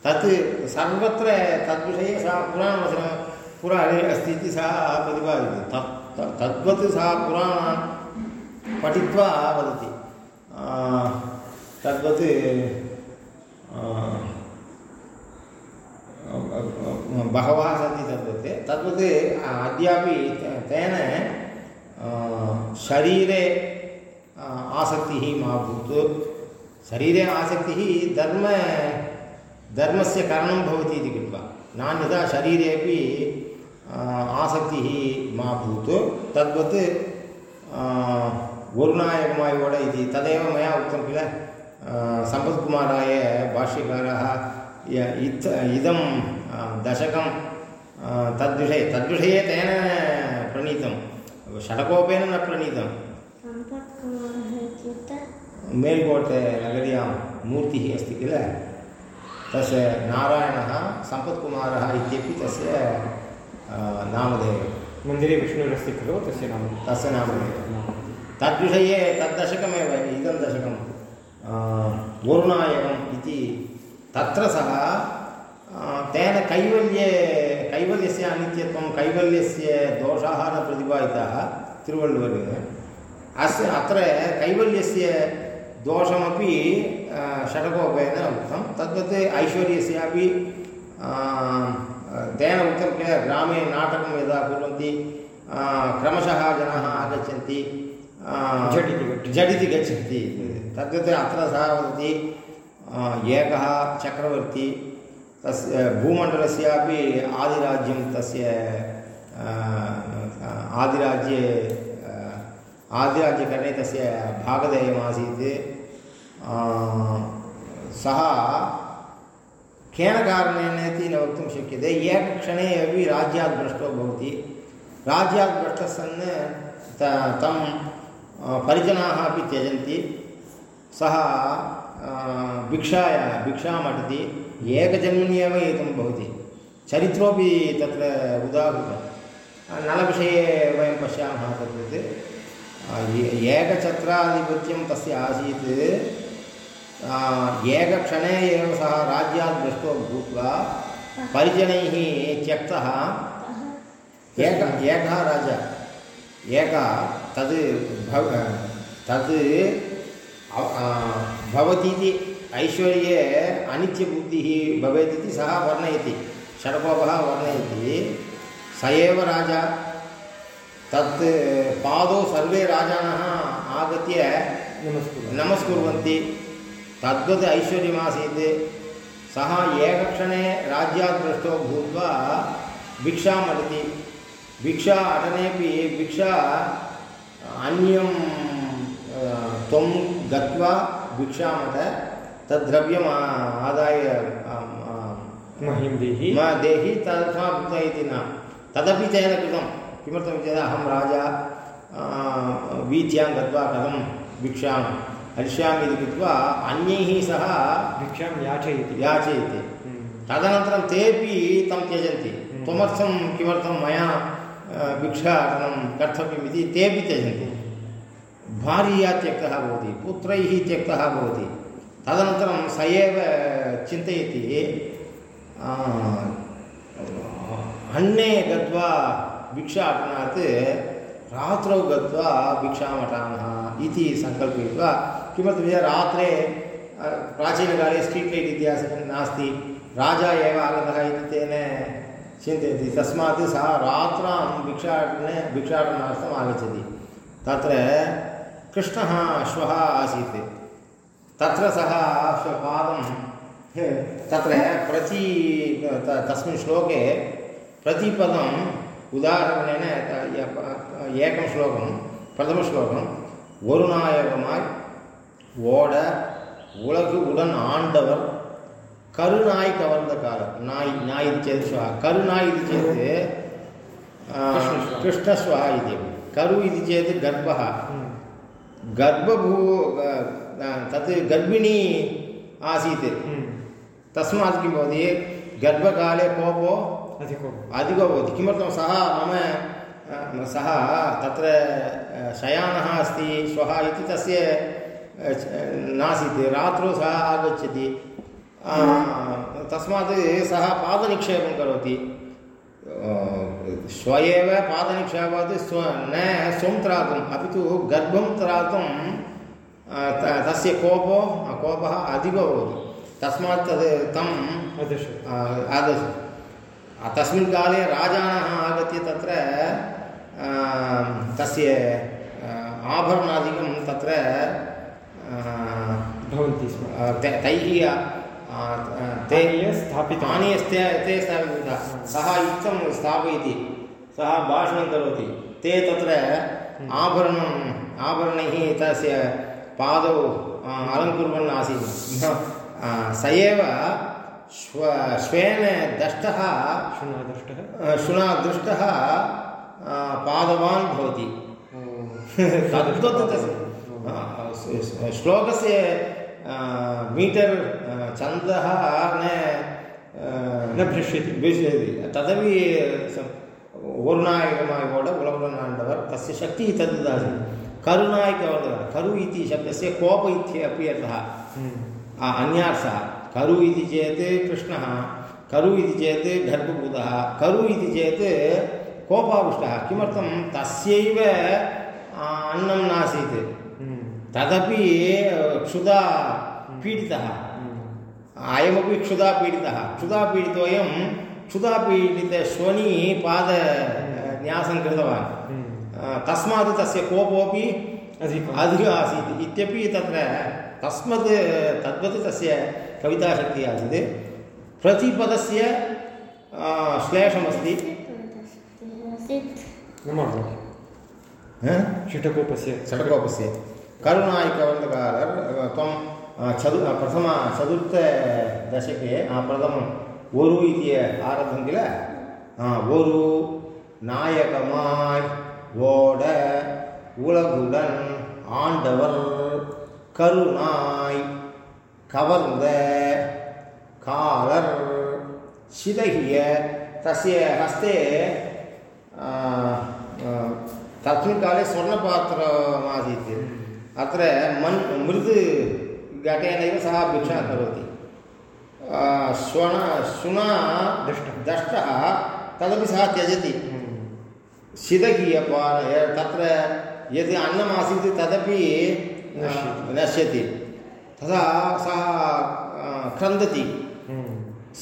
S1: तत् सर्वत्र तद्विषये सा पुराणवचनं पुराणे अस्ति इति सा प्रतिपादयति तत् तद्वत् सा पुराणान् पठित्वा वदति। तद्वत् बहवः सन्ति तद्वत्। तद्वत् अद्यापि तेन शरीरे आसक्तिः मा भूत् शरीरे आसक्तिः धर्म धर्मस्य करणं भवति इति कृत्वा नान्यथा शरीरेपि आ, आसक्तिः मा भूत् तद्वत् गुरुनायकमायोड इति तदेव मया उक्तं किल सम्पत्कुमाराय भाष्यकारः इत् इदं दशकं तद्विषये तद्विषये तेन प्रणीतं षडकोपेन न प्रणीतं। मेल्कोटे नगर्यां मूर्तिः अस्ति किल? तस्य नारायणः सम्पत्कुमारः इत्यपि तस्य नामधेयं।
S2: मन्दिरे विष्णुरस्ति खलु तस्य नाम।
S1: तस्य नामधेयं। तद्विषये तद्दशकमेव इदं दशकं आ, वरुणायकम् इति तत्र सः तेन कैवल्ये कैवल्यस्य अनित्यत्वं कैवल्यस्य दोषाः न प्रतिपादिताः तिरुवळ्ळुवर् अस्य अत्र कैवल्यस्य दोषमपि षडकोपेन उक्तं तद्वत् ऐश्वर्यस्यापि तेन उक्तं किल ग्रामे नाटकं यदा कुर्वन्ति क्रमशः जनाः आगच्छन्ति
S2: झटिति।
S1: झटिति गच्छन्ति तद्वत् अत्र सः वदति एकः चक्रवर्ती तस्य भूमण्डलस्यापि आदिराज्यं तस्य आदिराज्ये आदिराज्यकरणे तस्य भागधेयमासीत् सः केन कारणेन इति न वक्तुं शक्यते? एकक्षणे अपि राज्यात् भ्रष्टो भवति। राज्यात् भ्रष्टः त तं परिजनाः अपि त्यजन्ति। सः भिक्षाय भिक्षाम् अटति एकजन्मनि एव एतं भवति। चरित्रोपि तत्र उदाहृतं। नलविषये वयं पश्यामः तद्वत् एकछत्राधिपत्यं तस्य आसीत्। एकक्षणे एव सः राज्यात् भ्रष्टो भूत्वा परिजनैः त्यक्तः एक एकः राजा। एकः तद् भव तद् भवतीति ऐश्वर्ये अनित्यबुद्धिः भवेत् इति सः वर्णयति। षड्कोपः वर्णयति। स एव राजा। तत् पादौ सर्वे राजानः आगत्य
S2: नमस्कुर्वन्ति।
S1: नमस्कुर्वन्ति। तद्वत् ऐश्वर्यमासीत्। सः एकक्षणे राज्यात् भ्रष्टो भूत्वा भिक्षाम् अटति भिक्षा अटनेपि भिक्षा अन्यं त्वं गत्वा भिक्षामट तद्द्रव्यम् आदाय
S2: मह्यं देहि।
S1: म देहि तथा भुक्त इति न। तदपि तेन कृतं। किमर्थं चेत् अहं राजा वीथ्यां गत्वा कथं भिक्षां हरिष्यामि इति कृत्वा अन्यैः सह
S2: भिक्षां याचयति।
S1: याचयति।
S2: हम्म।
S1: तदनन्तरं तेपि तं त्यजन्ति।
S2: हम्म।
S1: त्वमर्थं किमर्थं मया भिक्षाटनं कर्तव्यम् इति तेपि त्यजन्ति भार्या त्यक्तः भवति पुत्रैः त्यक्तः भवति। तदनन्तरं स एव चिन्तयति अन्ये गत्वा भिक्षाटनात् रात्रौ गत्वा भिक्षामटामः इति सङ्कल्पयित्वा किमर्थमिति रात्रे प्राचीनकाले स्ट्रीट् लैट् इत्यासं नास्ति। राजा एव आगतः इति तेन चिन्तयति। तस्मात् सः रात्रां भिक्षाटने, भिक्षाटनार्थम् आगच्छति। तत्र कृष्णः श्वः आसीत्। तत्र सः स्वपादं तत्र प्रति तस्मिन् श्लोके प्रतिपदम् उदाहरणेन एकं श्लोकं, प्रथमश्लोकं वरुणायगमाय् ஓட உலகு உடன் ஆண்டவர் கருநாய் கவர்ந்த காலம் நாய் நாய் इति चेत् श्वः करुनाय् इति चेत् आ,
S2: कृष्णश्वः।
S1: कृष्णश्वः इति करु इति चेत् गर्भः
S2: हम्म।
S1: गर्भभू तत् गर्भिणी आसीत्
S2: हम्म।
S1: तस्मात् किं भवति गर्भकाले कोपो
S2: अधिको
S1: अधिको भवति किमर्थं सः मम अ, सः तत्र अ, शयानः अस्ति श्वः इति तस्य अ, च- नासीत् रात्रौ सः आगच्छति। तस्मात् सः पादनिक्षेपं करोति। श्व एव पादनिक्षेपात् स्व न स्वं त्रातुम् अपि तु गर्भं त्रातुं तस्य कोपो कोपः अधिको भवति। तस्मात् तद् तं
S2: अदश
S1: आदर्श तस्मिन् काले राजानः आगत्य तत्र तस्य आभरणादिकं तत्र
S2: भवन्ति स्म
S1: ते- तैः आ, ते सः युक्तं स्थापयति सः भाषणं करोति ते तत्र आभरणम् आभरणैः तस्य पादौ अलङ्कुर्वन् आसीत् स एव श्व श्वेन दष्टः
S2: शुनादष्टः
S1: शुना दृष्टः पादवान् भवति तद्वत् तस्य श्लोकस्य मीटर् छन्दः न
S2: न भ्रश्यति
S1: भविष्यति तदपि ओरुणायकमायोड उलवनाण्डवर् तस्य शक्तिः तद् तद्दासीत् करुणायकवर्धन करु इति शब्दस्य कोप इति अपि अर्थः अन्यार्थः करु इति चेत् कृष्णः करु इति चेत् गर्भभूतः करु इति चेत् कोपाविष्टः किमर्थं तस्यैव अन्नं नासीत् तदपि क्षुधा पीडितः। अयमपि क्षुधा पीडितः। क्षुधा पीडितोऽयं क्षुधा पीडितश्वनी पाद न्यासं कृतवान्।
S2: हम्म।
S1: तस्मात् तस्य कोपोपि अधिकः आसीत्। इत्यपि तत्र तस्मात् तद्वत् तस्य कविताशक्तिः आसीत्। प्रतिपदस्य श्लेषमस्ति।
S2: षटकोपस्य।
S1: षट्कोपस्य। ಕರುಣಾಯಿ ಕವಂದಗಾರರ್ ತ್ವಂ ಚದು ಪ್ರಥಮ ಚತುರ್ಥ ದಶಕೆ ಪ್ರಥಮ ಒರು ಇತಿ ಆರಬ್ಧಂ ಕಿಲ ಒರು நாயகமாய் ஓட உலகுடன் ஆண்டவர் கருணாய் கவர்ந்த காலர் சிதகிய தசிய ஹஸ்தே தஸ்மின் காலே சொர்ணபாத்திரமாசீத் अत्र मन् मृद् घटेनैव सः भिक्षां करोति श्वण शुना
S2: दष्टः।
S1: दष्टः तदपि सः त्यजति शिदकीयपान तत्र यद् अन्नमासीत् तदपि
S2: नश्यति।
S1: तदा सः क्रन्दति।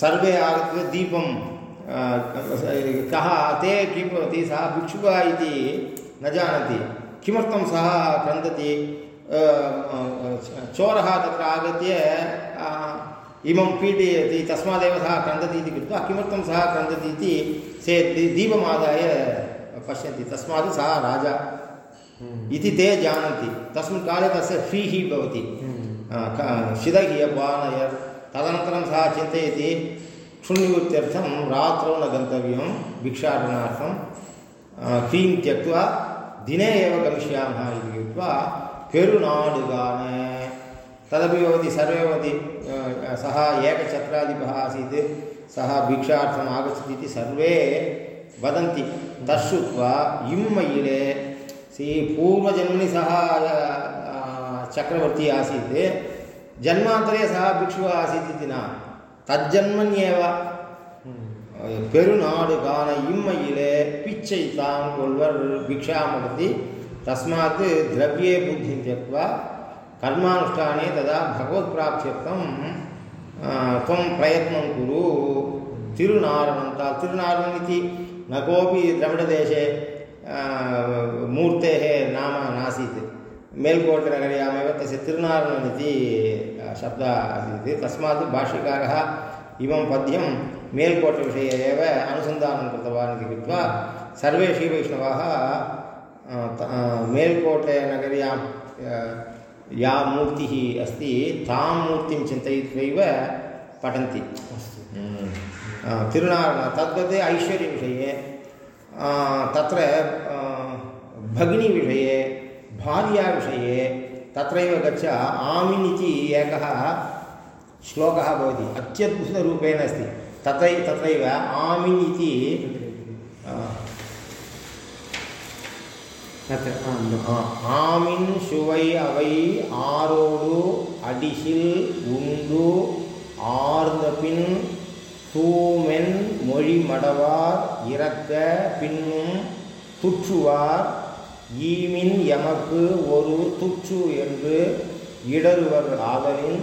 S1: सर्वे आगत्य दीपं कः ते किं भवति सः भिक्षुकः इति न जानति किमर्थं सः क्रन्दति चोरः तत्र आगत्य इमं पीडयति तस्मादेव सः क्रन्दति इति कृत्वा किमर्थं सः क्रन्दति इति दी- दीपमादाय पश्यन्ति तस्मात् सः राजा इति ते जानन्ति तस्मिन् काले तस्य फ़ीः भवति शिदहीयपानयर् तदनन्तरं सः चिन्तयति क्षुण्णिवृत्त्यर्थं रात्रौ न गन्तव्यं भिक्षाटनार्थं क्रीं त्यक्त्वा दिने एव गमिष्यामः इति कृत्वा पेरुनाडुगान तदपि भवति सर्वे भवति अ, सः एकछत्राधिपः आसीत् सः भिक्षार्थम् आगच्छति इति सर्वे वदन्ति तच्छ्रुत्वा इम्मयिले सी पूर्वजन्मनि सः अ, चक्रवर्ती आसीत् जन्मान्तरे सः भिक्षुः आसीत् इति न तज्जन्मन्येव பெருநாடு காண இம்மையிலே பிச்சை தான் கொள்வர் भिक्षामपति तस्मात् द्रव्ये बुद्धिं त्यक्त्वा कर्मानुष्ठाने तदा भगवत्प्राप्त्यर्थं त्वं प्रयत्नं कुरु। तिरुनारणं ता तिरुनारणम् इति न कोपि द्रविडदेशे मूर्तेः नाम नासीत्। मेल्कोटेनगर्यामेव तस्य तिरुनारणम् इति शब्दः आसीत्। तस्मात् भाष्यकारः इमं पद्यं मेल्कोटविषये एव अनुसन्धानं कृतवान् इति कृत्वा सर्वे श्रीवैष्णवाः मेल्कोटेनगर्यां या मूर्तिः अस्ति तां मूर्तिं चिन्तयित्वैव पठन्ति। आ, तिरुनारण तद्वत् ऐश्वर्यविषये तत्र भगिनीविषये भार्याविषये तत्रैव गच्छ आमिन् इति एकः श्लोकः भवति अत्यद्भुतरूपेण अस्ति। तथै तत्रैव आमिन् इति
S2: Um,
S1: uh, ஆமின் சுவை அவை ஆரோடு அடிசில் உண்டு. ஆர்ந்த பின் தூமென் மொழி மடவார் இறக்க பின்னும் துற்றுவார். ஈமின் எமக்கு ஒரு துற்று என்று இடருவர் ஆதலின்.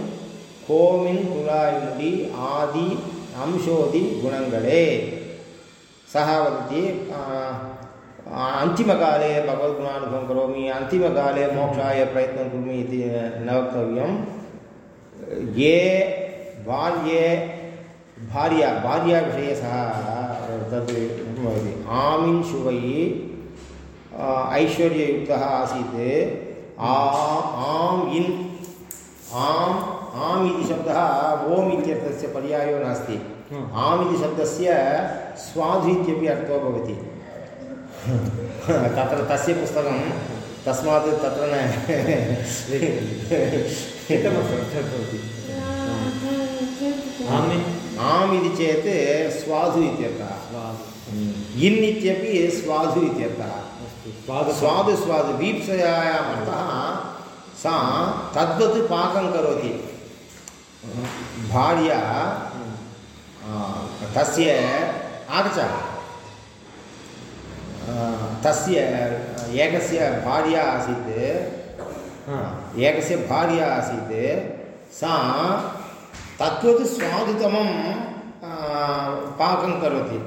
S1: கோமின் குழாய்முடி ஆதி அம்சோதி குணங்களே. சகாவதி अन्तिमकाले भगवद्गुणानुभवं करोमि अन्तिमकाले मोक्षाय प्रयत्नं कुर्मि इति न वक्तव्यं ये बाल्ये भार्या भार्याविषये सः तद् भवति। आमिन् शुवै आ, ऐश्वर्ययुक्तः आसीत्। आ आम् इन् आम् आम् इति शब्दः ओम् इत्यर्थस्य पर्यायो नास्ति. आम् इति शब्दस्य स्वाधु इत्यपि अर्थो भवति। तत्र तस्य पुस्तकं तस्मात् तत्र न
S2: भवति।
S1: आम् इति। चेत् स्वाधु इत्यर्थः। इन् इत्यपि स्वाधु इत्यर्थः।
S2: स्वाद।
S1: स्वादु स्वादु। वीप्सयायाम् अर्थः सा तद्वत् पाकं करोति। भार्या आ, तस्य आगच्छ तस्य एकस्य भार्या आसीत् एकस्य भार्या आसीत् सा तद्वत् स्वादुतमं पाकं करोति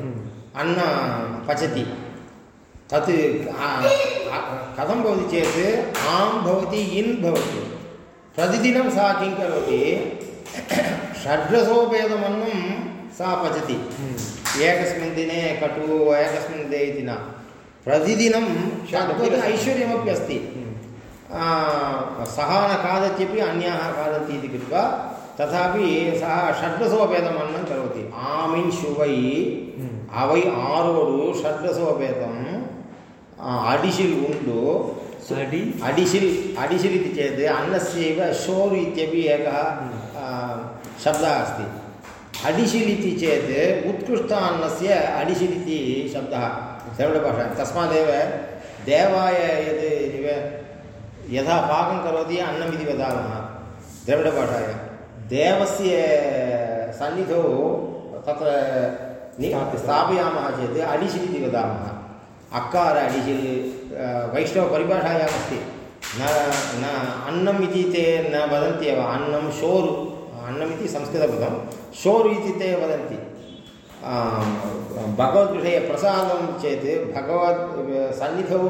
S1: अन्नं पचति तत् कथं भवति चेत् आं भवति इन् भवति प्रतिदिनं सा किं करोति षड्रसोपेदमन्नं सा पचति एकस्मिन् दिने कटु एकस्मिन् दिने इति न प्रतिदिनं तद्वत् ऐश्वर्यमपि अस्ति। आ, सः न खादत्यपि अन्याः खादन्ति इति कृत्वा तथापि सः षड्रसोपेदम् अन्नं करोति। आमिन् शुवै अवै आरोडु षड्रसोपेदम् अडिशिल् उण्डु।
S2: अडि?
S1: अडिशिल् अडिशिल् इति चेत् अन्नस्यैव शोर् इत्यपि एकः आ, शब्दः अस्ति। अडिशिल् इति चेत् उत्कृष्ट अन्नस्य अडिशिल् इति शब्दः। द्रविडभाषा तस्मादेव देवाय यद् यथा पाकं करोति अन्नमिति वदामः. द्रविडभाषायां देवस्य सन्निधौ तत्र स्थापयामः चेत् अडिशिल् इति वदामः. अकार अडिशिल् वैष्णवपरिभाषायामस्ति न न अन्नम् इति ते न वदन्ति एव अन्नं शोरु अन्नमिति संस्कृतपदं शोरु इति ते वदन्ति. भगवद्विषये प्रसादं चेत् भगवत् सन्निधौ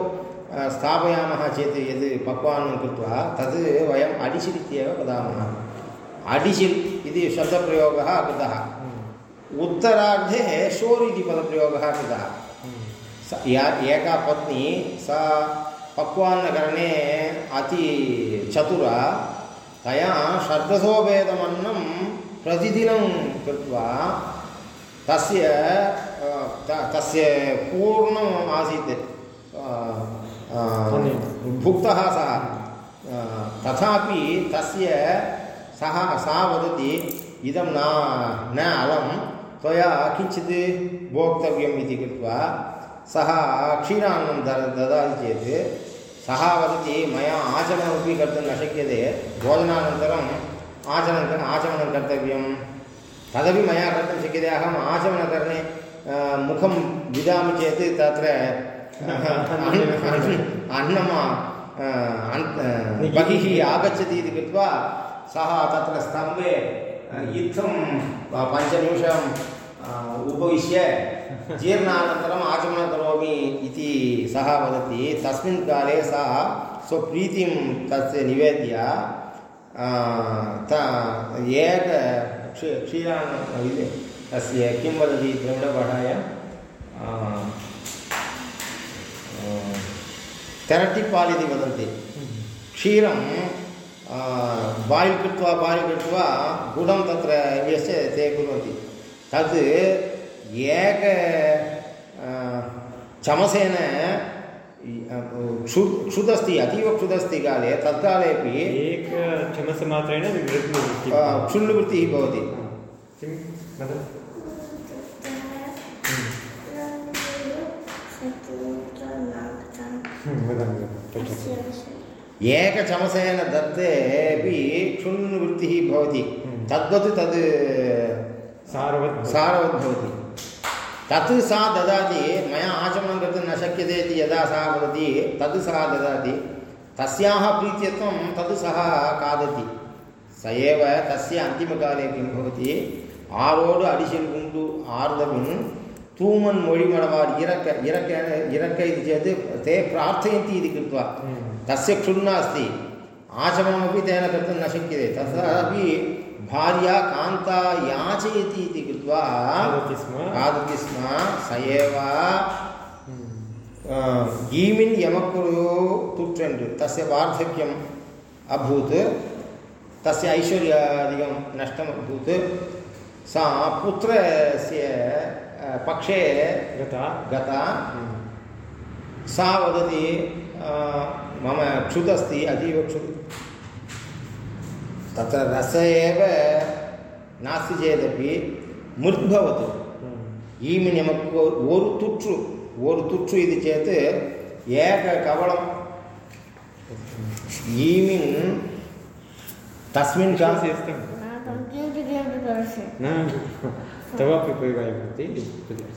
S1: स्थापयामः चेत् यद् पक्वान्नं कृत्वा तद् वयम् अडिशिल् इत्येव वदामः अडिशिल् इति शब्दप्रयोगः कृतः उत्तरार्धे शोर् इति पदप्रयोगः कृतः स या एका पत्नी सा पक्वान्नकरणे अति चतुरा तया षड्रसोपेदमन्नं प्रतिदिनं कृत्वा तस्य तस्य पूर्णम् आसीत् भुक्तः सः। तथापि तस्य सः सा वदति इदं न न अलं त्वया किञ्चित् भोक्तव्यम् इति कृत्वा सः क्षीरान्नं द ददाति चेत् सः वदति मया आचमनमपि कर्तुं न शक्यते भोजनानन्तरम् आचमनं आचमनं कर्तव्यं तदपि मया कर्तुं शक्यते अहम् आचमनकरणे मुखं विदामि चेत् तत्र अन्नम् अ, अन्- अ, बहिः आगच्छति इति कृत्वा सः तत्र स्तम्भे इत्थं प- पञ्चनिमिषं अ, उपविश्य जीर्णानन्तरम् आचमनं करोमि इति सः वदति। तस्मिन् काले सः स्वप्रीतिं तस्य निवेद्य एक क्षी क्षीरान्नं इति तस्य किं वदति द्रविडभाषायां तेरटिपाल् इति वदन्ति क्षीरं बायिल् कृत्वा बायिल् कृत्वा गुडं तत्र यस्य ते कुर्वन्ति तद् एक चमसेन क्षुदस्ति अतीव क्षुदस्ति काले तत्कालेपि
S2: एक
S1: आ, क्षुल्लवृत्तिः भवति
S2: किं वद
S1: एकचमसेन दत्तेपि क्षुण्वृत्तिः भवति तद्वत् तद्
S2: सारवत् भवति।
S1: सारवत् भवति तत् सा ददाति मया आचमनं कर्तुं न शक्यते इति यदा सा वदति तद् सः ददाति तस्याः प्रीत्यर्थं तद् सः खादति स एव तस्य अन्तिमकाले किं भवति ஆரோடு அடிசில் உண்டு ஆர்தவின் தூமன் மொழிமடவார் இறக்க இறக்க இறக்க इति चेत् ते प्रार्थयन्ति इति कृत्वा तस्य क्षुण्णा अस्ति आचमनमपि तेन कर्तुं न शक्यते तथापि भार्या कान्ता याचयति इति कृत्वा
S2: खादति स्म।
S1: खादति स्म स एव अं, गीमिन् यमकुरु तुट्रेण्ड् तस्य वार्धक्यम् अभूत्। तस्य ऐश्वर्यादिकं नष्टम् अभूत्। सा पुत्रस्य पक्षे
S2: गता।
S1: गता। सा वदति अं, मम क्षुदस्ति अतीव तत्र रसः एव नास्ति चेदपि मृद् भवतु ईमि नमक् ओरु तुच्चु ओरु
S2: तुच्चु
S3: इति चेत् एककवलम्
S2: ईमिन् तस्मिन् काले अस्ति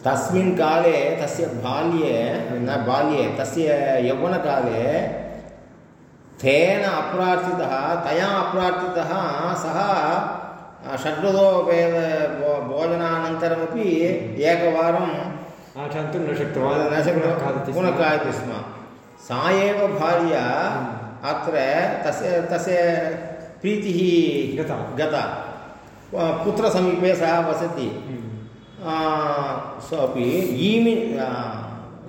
S1: तस्मिन् काले तस्य बाल्ये न बाल्ये तस्य यौवनकाले तेन अप्रार्थितः तया अप्रार्थितः सः षड्ऋतोपेद भोजनानन्तरमपि एकवारं
S2: आचन्तुं न शक्तवान्।
S1: न शक्नोति पुनः खादति स्म। सा एव भार्या अत्र तस्य तस्य प्रीतिः
S2: गता।
S1: गता। पुत्रसमीपे सः वसति।
S2: हम्म।
S1: सोपि ईमि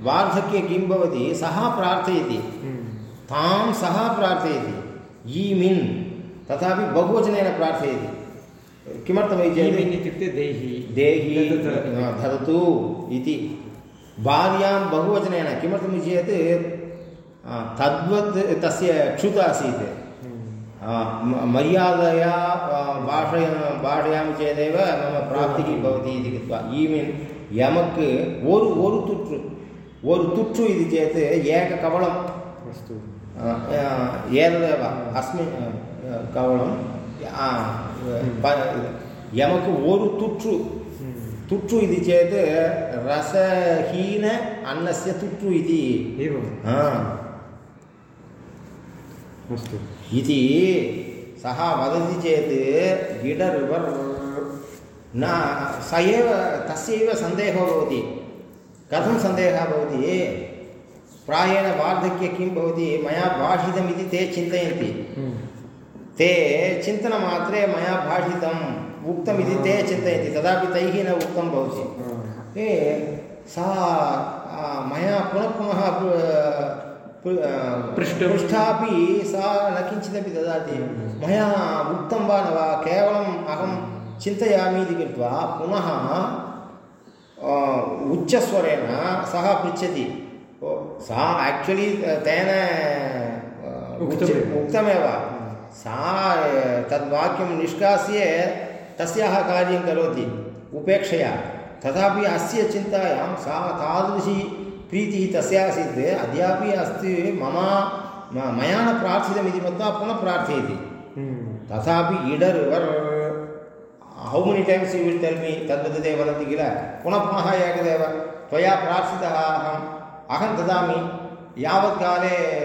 S1: वार्धक्ये किं भवति? सः प्रार्थयति।
S2: हम्म।
S1: तां सः प्रार्थयति ईमिन् तथापि बहुवचनेन प्रार्थयति। किमर्थमिति चेत्
S2: इत्युक्ते देहि।
S1: देहि धरतु इति। भार्यां बहुवचनेन किमर्थमिति चेत् तद्वत् तस्य क्षुत आसीत्। मर्यादया भाषय भाषयामि चेदेव मम प्राप्तिः भवति इति कृत्वा ईमिन् यमक् ओरु ओरु तुट्टु ओरु तुट्टु इति चेत् एककवलम्
S2: अस्तु।
S1: आ, आ, एतदेव अस्मिन् आ, आ, कवलं आ, प- यमक् ஒரு துற்று
S2: हम्म।
S1: तुट्टु इति चेत् रसहीन अन्नस्य तुट्टु इति
S2: एवं
S1: हा,
S2: अस्तु
S1: इति सः वदति चेत् गिडर्वर् न स एव तस्यैव सन्देहो भवति कथं सन्देहः भवति प्रायेण वार्धक्ये किं भवति मया भाषितमिति ते चिन्तयन्ति
S2: हम्म।
S1: ते चिन्तनमात्रे मया भाषितम् उक्तमिति ते चिन्तयन्ति तदापि तैः न उक्तं भवति। ए सा मया पुनः पुनः। पृष्ठापि सा न किञ्चिदपि ददाति मया उक्तं वा न वा केवलम् अहं चिन्तयामि इति कृत्वा पुनः उच्चस्वरेण सः पृच्छति सा आक्चुलि तेन
S2: उक्तमेव।
S1: सा तद्वाक्यं निष्कास्य तस्याः कार्यं करोति उपेक्षया तथापि अस्य चिन्तायां सा तादृशी प्रीतिः तस्या आसीत् अद्यापि अस्ति मम मया न प्रार्थितमिति मत्वा पुनः प्रार्थयति। तथापि either or how many times you will tell me तद्वत् ते वदन्ति किल पुनः पुनः एकदेव त्वया प्रार्थितः अहम् अहं ददामि यावत्काले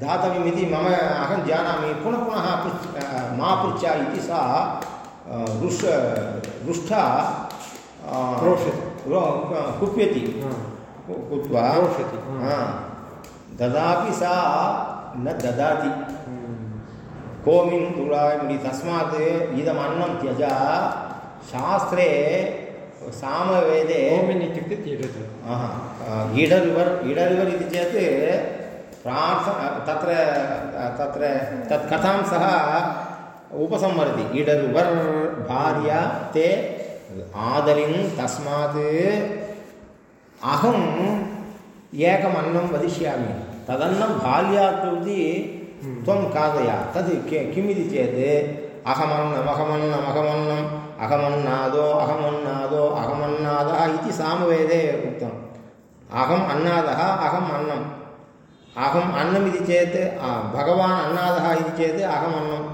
S1: दातव्यमिति मम अहं जानामि पुनः पुनः पृच्छ मा पृच्छ इति सा रुष् रुष्ठा
S2: रोषति।
S1: रो- कुप्यति। कुत्वा
S2: रोषति,
S1: ददापि सा न ददाति।
S2: हम्म।
S1: कोमिन् तुळायमुडि तस्मात् इदम् अन्नं त्यज। शास्त्रे सामवेदे
S2: ओमिन् इत्युक्ते त्यजतु
S1: आहा, इडर्वर् इडर्वर् इति चेत् प्रार्थ तत्र तत्र तत् कथां सः उपसंहरति इडर्वर् भार्या ते आदलिन् तस्मात् अहम् एकम् अन्नं वदिष्यामि तदन्नं बाल्यात् प्रभृति त्वं खादय तद् किमिति चेत् अहमन्नम् अहमन्नम् अहमन्नम् अहमन्नादो अहमन्नादो अहमन्नादः इति सामवेदे उक्तम् अहम् अन्नादः अहम् अन्नम्। अहम् अन्नमिति चेत् आ, भगवान् अन्नादः इति चेत् अहम् अन्नम्।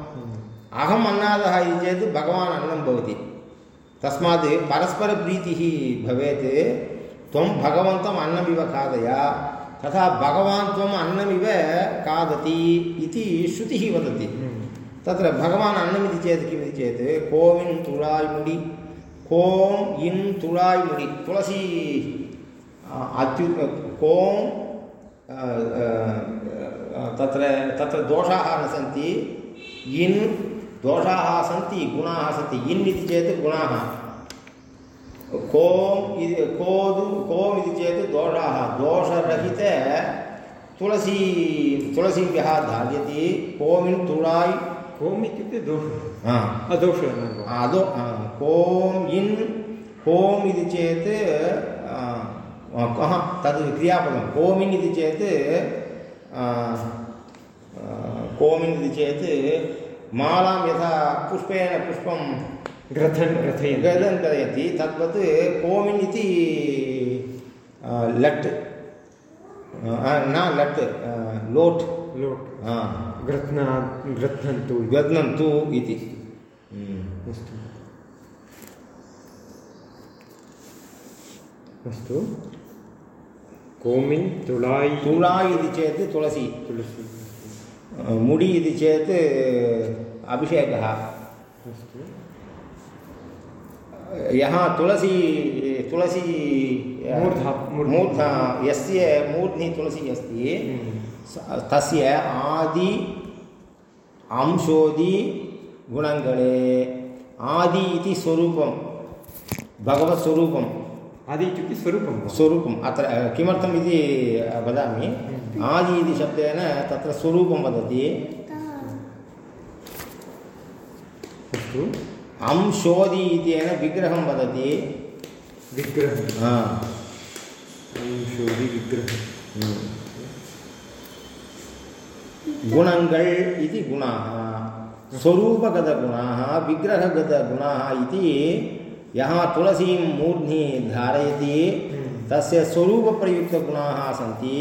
S1: अहम् अन्नादः इति चेत् भगवान् अन्नं भवति। तस्मात् परस्परप्रीतिः भवेत्। त्वं भगवन्तम् अन्नमिव खादय। तथा भगवान् त्वम् अन्नमिव खादति इति श्रुतिः वदति। तत्र भगवान् अन्नमिति चेत् किमिति चेत् कोमिन् तुळाय्मुडि कोम् इन् तुळाय्मुडि तुलसी। अत्यु कोम् अ, तत्र तत्र दोषाः न सन्ति। इन् दोषाः सन्ति गुणाः सन्ति। इन् इति चेत् गुणाः। कोम् इति कोदु कोम् इति चेत् दोषाः। दोषरहित तुलसी तुलसीभ्यः धार्यति कोमिन् तुळाय्
S2: कोम् इत्युक्ते दोषः। वा?
S1: आदौ कोम् इन् कोम् इति चेत् कः तद् क्रियापदं कोमिन् इति चेत् कोमिन् इति चेत् मालां यथा पुष्पेण पुष्पं
S2: ग्रथन्
S1: गदन् कथयति तद्वत् कोमिन् इति लट् न लट् लोट्
S2: लोट् ग्रथ्ना ग्रथन्तु इति।
S1: गद्नन्तु इति।
S2: अस्तु अस्तु कोमि तुळायि
S1: तुळा इति चेत् तुलसी
S2: तुलसी
S1: मुडि इति चेत् अभिषेकः यः तुलसी तुलसी
S2: मूर्धा मूर्धा।
S1: यस्य मूर्ध्नि तुलसी अस्ति तस्य आदि अंशोदि गुणङ्गळे आदि इति स्वरूपं भगवत्स्वरूपं
S2: आदि इत्युक्ते स्वरूपं
S1: स्वरूपम् अत्र किमर्थम् इति वदामि आदि इति शब्देन तत्र स्वरूपं वदति
S2: अस्तु
S1: अंशोदि इत्येन विग्रहं वदति
S2: विग्रहः
S1: हा।
S2: विग्रहः
S1: गुणङ्गल् इति गुणाः स्वरूपगतगुणाः विग्रहगतगुणाः इति यः तुलसीं मूर्ध्नि धारयति तस्य स्वरूपप्रयुक्तगुणाः सन्ति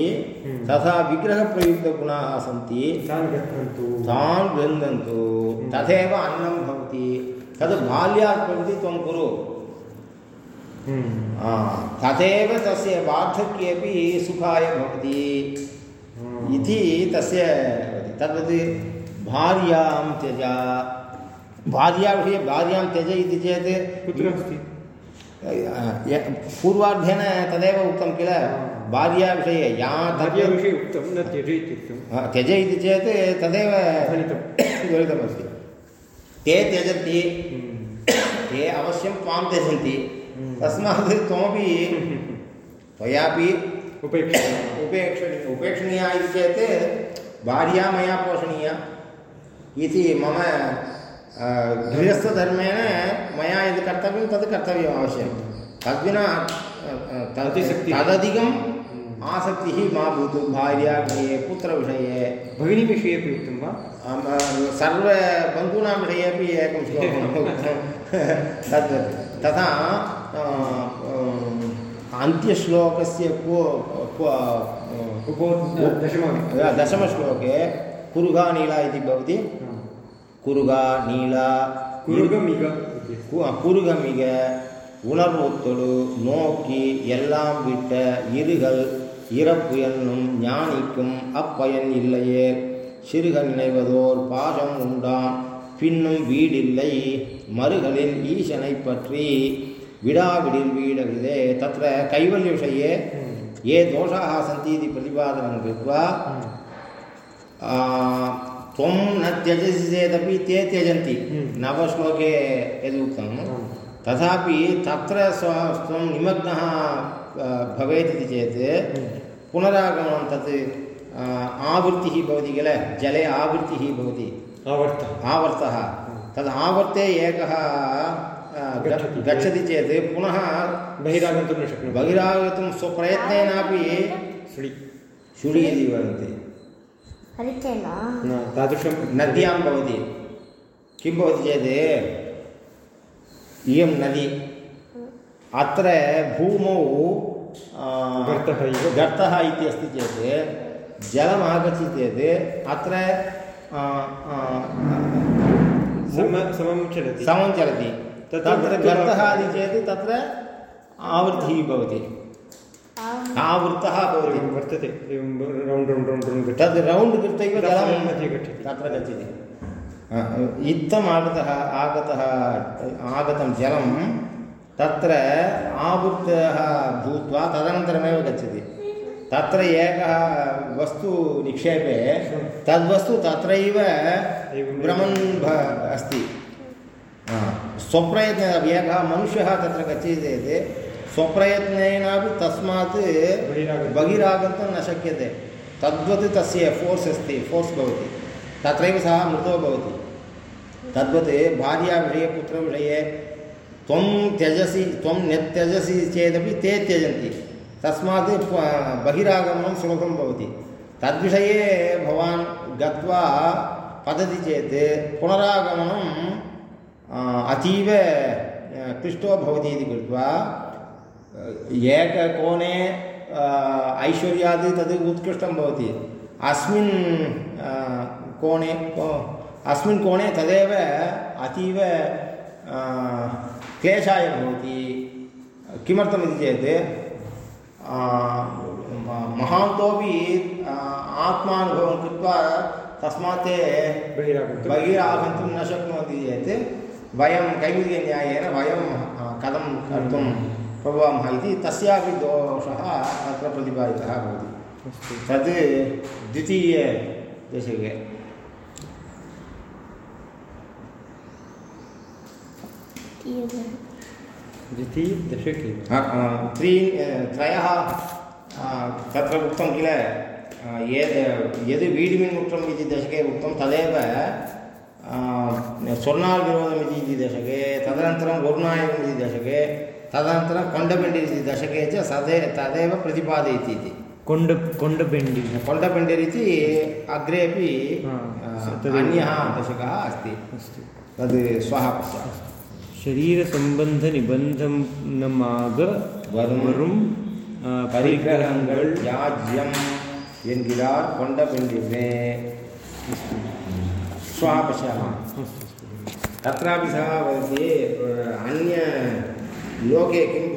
S2: हम्म।
S1: तथा विग्रहप्रयुक्तगुणाः सन्ति।
S2: तान् गच्छन्तु।
S1: तान् गृह्णन्तु। तथैव अन्नं भवति। तद् बाल्यात् भवति त्वं कुरु।
S2: हम्म।
S1: तथैव तस्य वार्धक्येपि सुखाय भवति।
S2: हम्म।
S1: इति तस्य तद्वत् भार्यां त्यज। भार्याविषये भार्यां त्यज इति चेत्
S2: कुत्र अस्ति
S1: पूर्वार्धेन तदेव उक्तं किल? भार्याविषये या
S2: भार्याविषये उक्तं न त्यज
S1: हा, त्यज इति चेत् तदेव ध्वनितमस्ति ते त्यजन्ति
S2: हम्म।
S1: ते अवश्यं त्वां त्यजन्ति।
S2: हम्म।
S1: तस्मात् त्वमपि त्वयापि
S2: उपेक्षा
S1: उपेक्षणीय उपेक्षणीया इति चेत् भार्या मया पोषणीया इति मम गृहस्थधर्मेण मया यद् कर्तव्यं तद् कर्तव्यम् अवश्यं तद्विना तद्
S2: अतिशक्तिः।
S1: तदधिकम् आसक्तिः मा भूतु भार्याविषये पुत्रविषये
S2: भगिनीविषये अपि उक्तं वा
S1: सर्वबन्धूनां विषये अपि एकं श्लोकम् उक्तं तद्वत् तथा अन्त्यश्लोकस्य को
S2: दशमः
S1: दशमश्लोके कुरुगानीला इति भवति
S2: குறுகா
S1: நீளா குருகமிக குறுகமிக உணர்வத்தொடு நோக்கி எல்லாம் விட்ட இருகள் இறப்பு என்னும் ஞானிக்கும் அப்பயன் இல்லையே. சிறுக நினைவதோர் பாசம் உண்டான் பின்னும் வீடில்லை. மறுகளில் ஈசனை பற்றி விடாவிடில் வீடவிதே தத்திர கைவல்யவிஷயே ஏ தோஷாக சந்தி இது பிரதிபாதனம் கிருத்வா त्वं न त्यजसि चेदपि ते त्यजन्ति।
S2: हम्म।
S1: नवश्लोके यदुक्तं।
S2: आम्।
S1: तथापि तत्र स्व त्वं निमग्नः भवेत् इति चेत् पुनरागमनं तत् आवृत्तिः भवति किल? जले आवृत्तिः भवति।
S2: आवर्तः।
S1: आवर्तः। तद् आवर्ते एकः
S2: गच्छति।
S1: गच्छति चेत् पुनः
S2: बहिरागन्तुं न शक्नोति
S1: बहिरागतुं स्वप्रयत्नेनापि
S2: श्री
S1: शुडि इति वदन्ति।
S3: हरिकेन
S2: न तादृशं
S1: नद्यां भवति किं भवति चेत् इयं नदी अत्र भूमौ
S2: गर्तः
S1: गर्तः इति अस्ति चेत् जलम् आगच्छति चेत् अत्र
S2: सम चलति
S1: समं चलति
S2: तत्र
S1: तत्र गर्तः इति चेत् तत्र आवृत्तिः भवति आवृतः
S2: वर्तते एवं रौण्ड् रौण्ड् रौण्ड् रौण्ड्
S1: तद् रौण्ड् कृत्वा जलं
S2: मध्ये गच्छति
S1: तत्र गच्छति। इत्थम् आगतः आगतः आगतं जलं तत्र आवृतः भूत्वा तदनन्तरमेव गच्छति। तत्र एकः वस्तु निक्षेपे तद्वस्तु तत्रैव। भ्रमन् भ अस्ति। स्वप्रयत्नेन एकः मनुष्यः तत्र गच्छति चेत् स्वप्रयत्नेनापि तस्मात्
S2: बहिरागन्तुं-
S1: न शक्यते। तद्वत् तस्य फोर्स् अस्ति फोर्स् भवति। तत्रैव सः मृतो भवति। तद्वत् भार्याविषये पुत्रविषये त्वं त्यजसि त्वं त्यजसि चेदपि ते त्यजन्ति। तस्मात् बहिरागमनं सुलभं भवति। तद्विषये भवान् गत्वा वदति चेत् पुनरागमनं आ, अतीव क्लिष्टो भवति इति कृत्वा एककोणे ऐश्वर्यात् तद् उत्कृष्टं भवति। अस्मिन् कोणे अस्मिन् कोणे तदेव अतीव क्लेशाय भवति। किमर्थमिति चेत् महान्तोपि आत्मानुभवं कृत्वा तस्मात् ते
S2: बहिरागन्तुं
S1: न शक्नुवन्ति चेत् वयं कैमुल्यन्यायेन वयं कथं कर्तुं प्रभवामः इति तस्यापि दोषः तत्र प्रतिपादितः भवति। तद् द्वितीयदशके।
S2: द्वितीयदशके
S1: त्रीणि त्रयः तत्र उक्तं किल? यद् यद् वीडिमिन्मुक्तम् इति दशके उक्तं तदेव आ, स्वर्णाविरोधम् दशके तदनन्तरं गुरुनायकम् इति दशके तदनन्तरं कोण्डपिण्डिर् इति दशके च सदे तदेव प्रतिपादयति इति।
S2: कोण्ड
S1: कोण्डपिण्डि। कोण्डपिण्डिर् इति अग्रेपि अन्यः दशकः अस्ति। तद् श्वः पश्यामः
S2: ശരീരസംബന്ധനിബന്ധനമാക
S1: വരും പരിഗ്രഹങ്ങൾ യാജ്യം എൻകിറാർ കൊണ്ടപിണ്ടിനെ ശ്വः पश्यामः। तत्रापि सः वदति अन्य अन्यलोके किं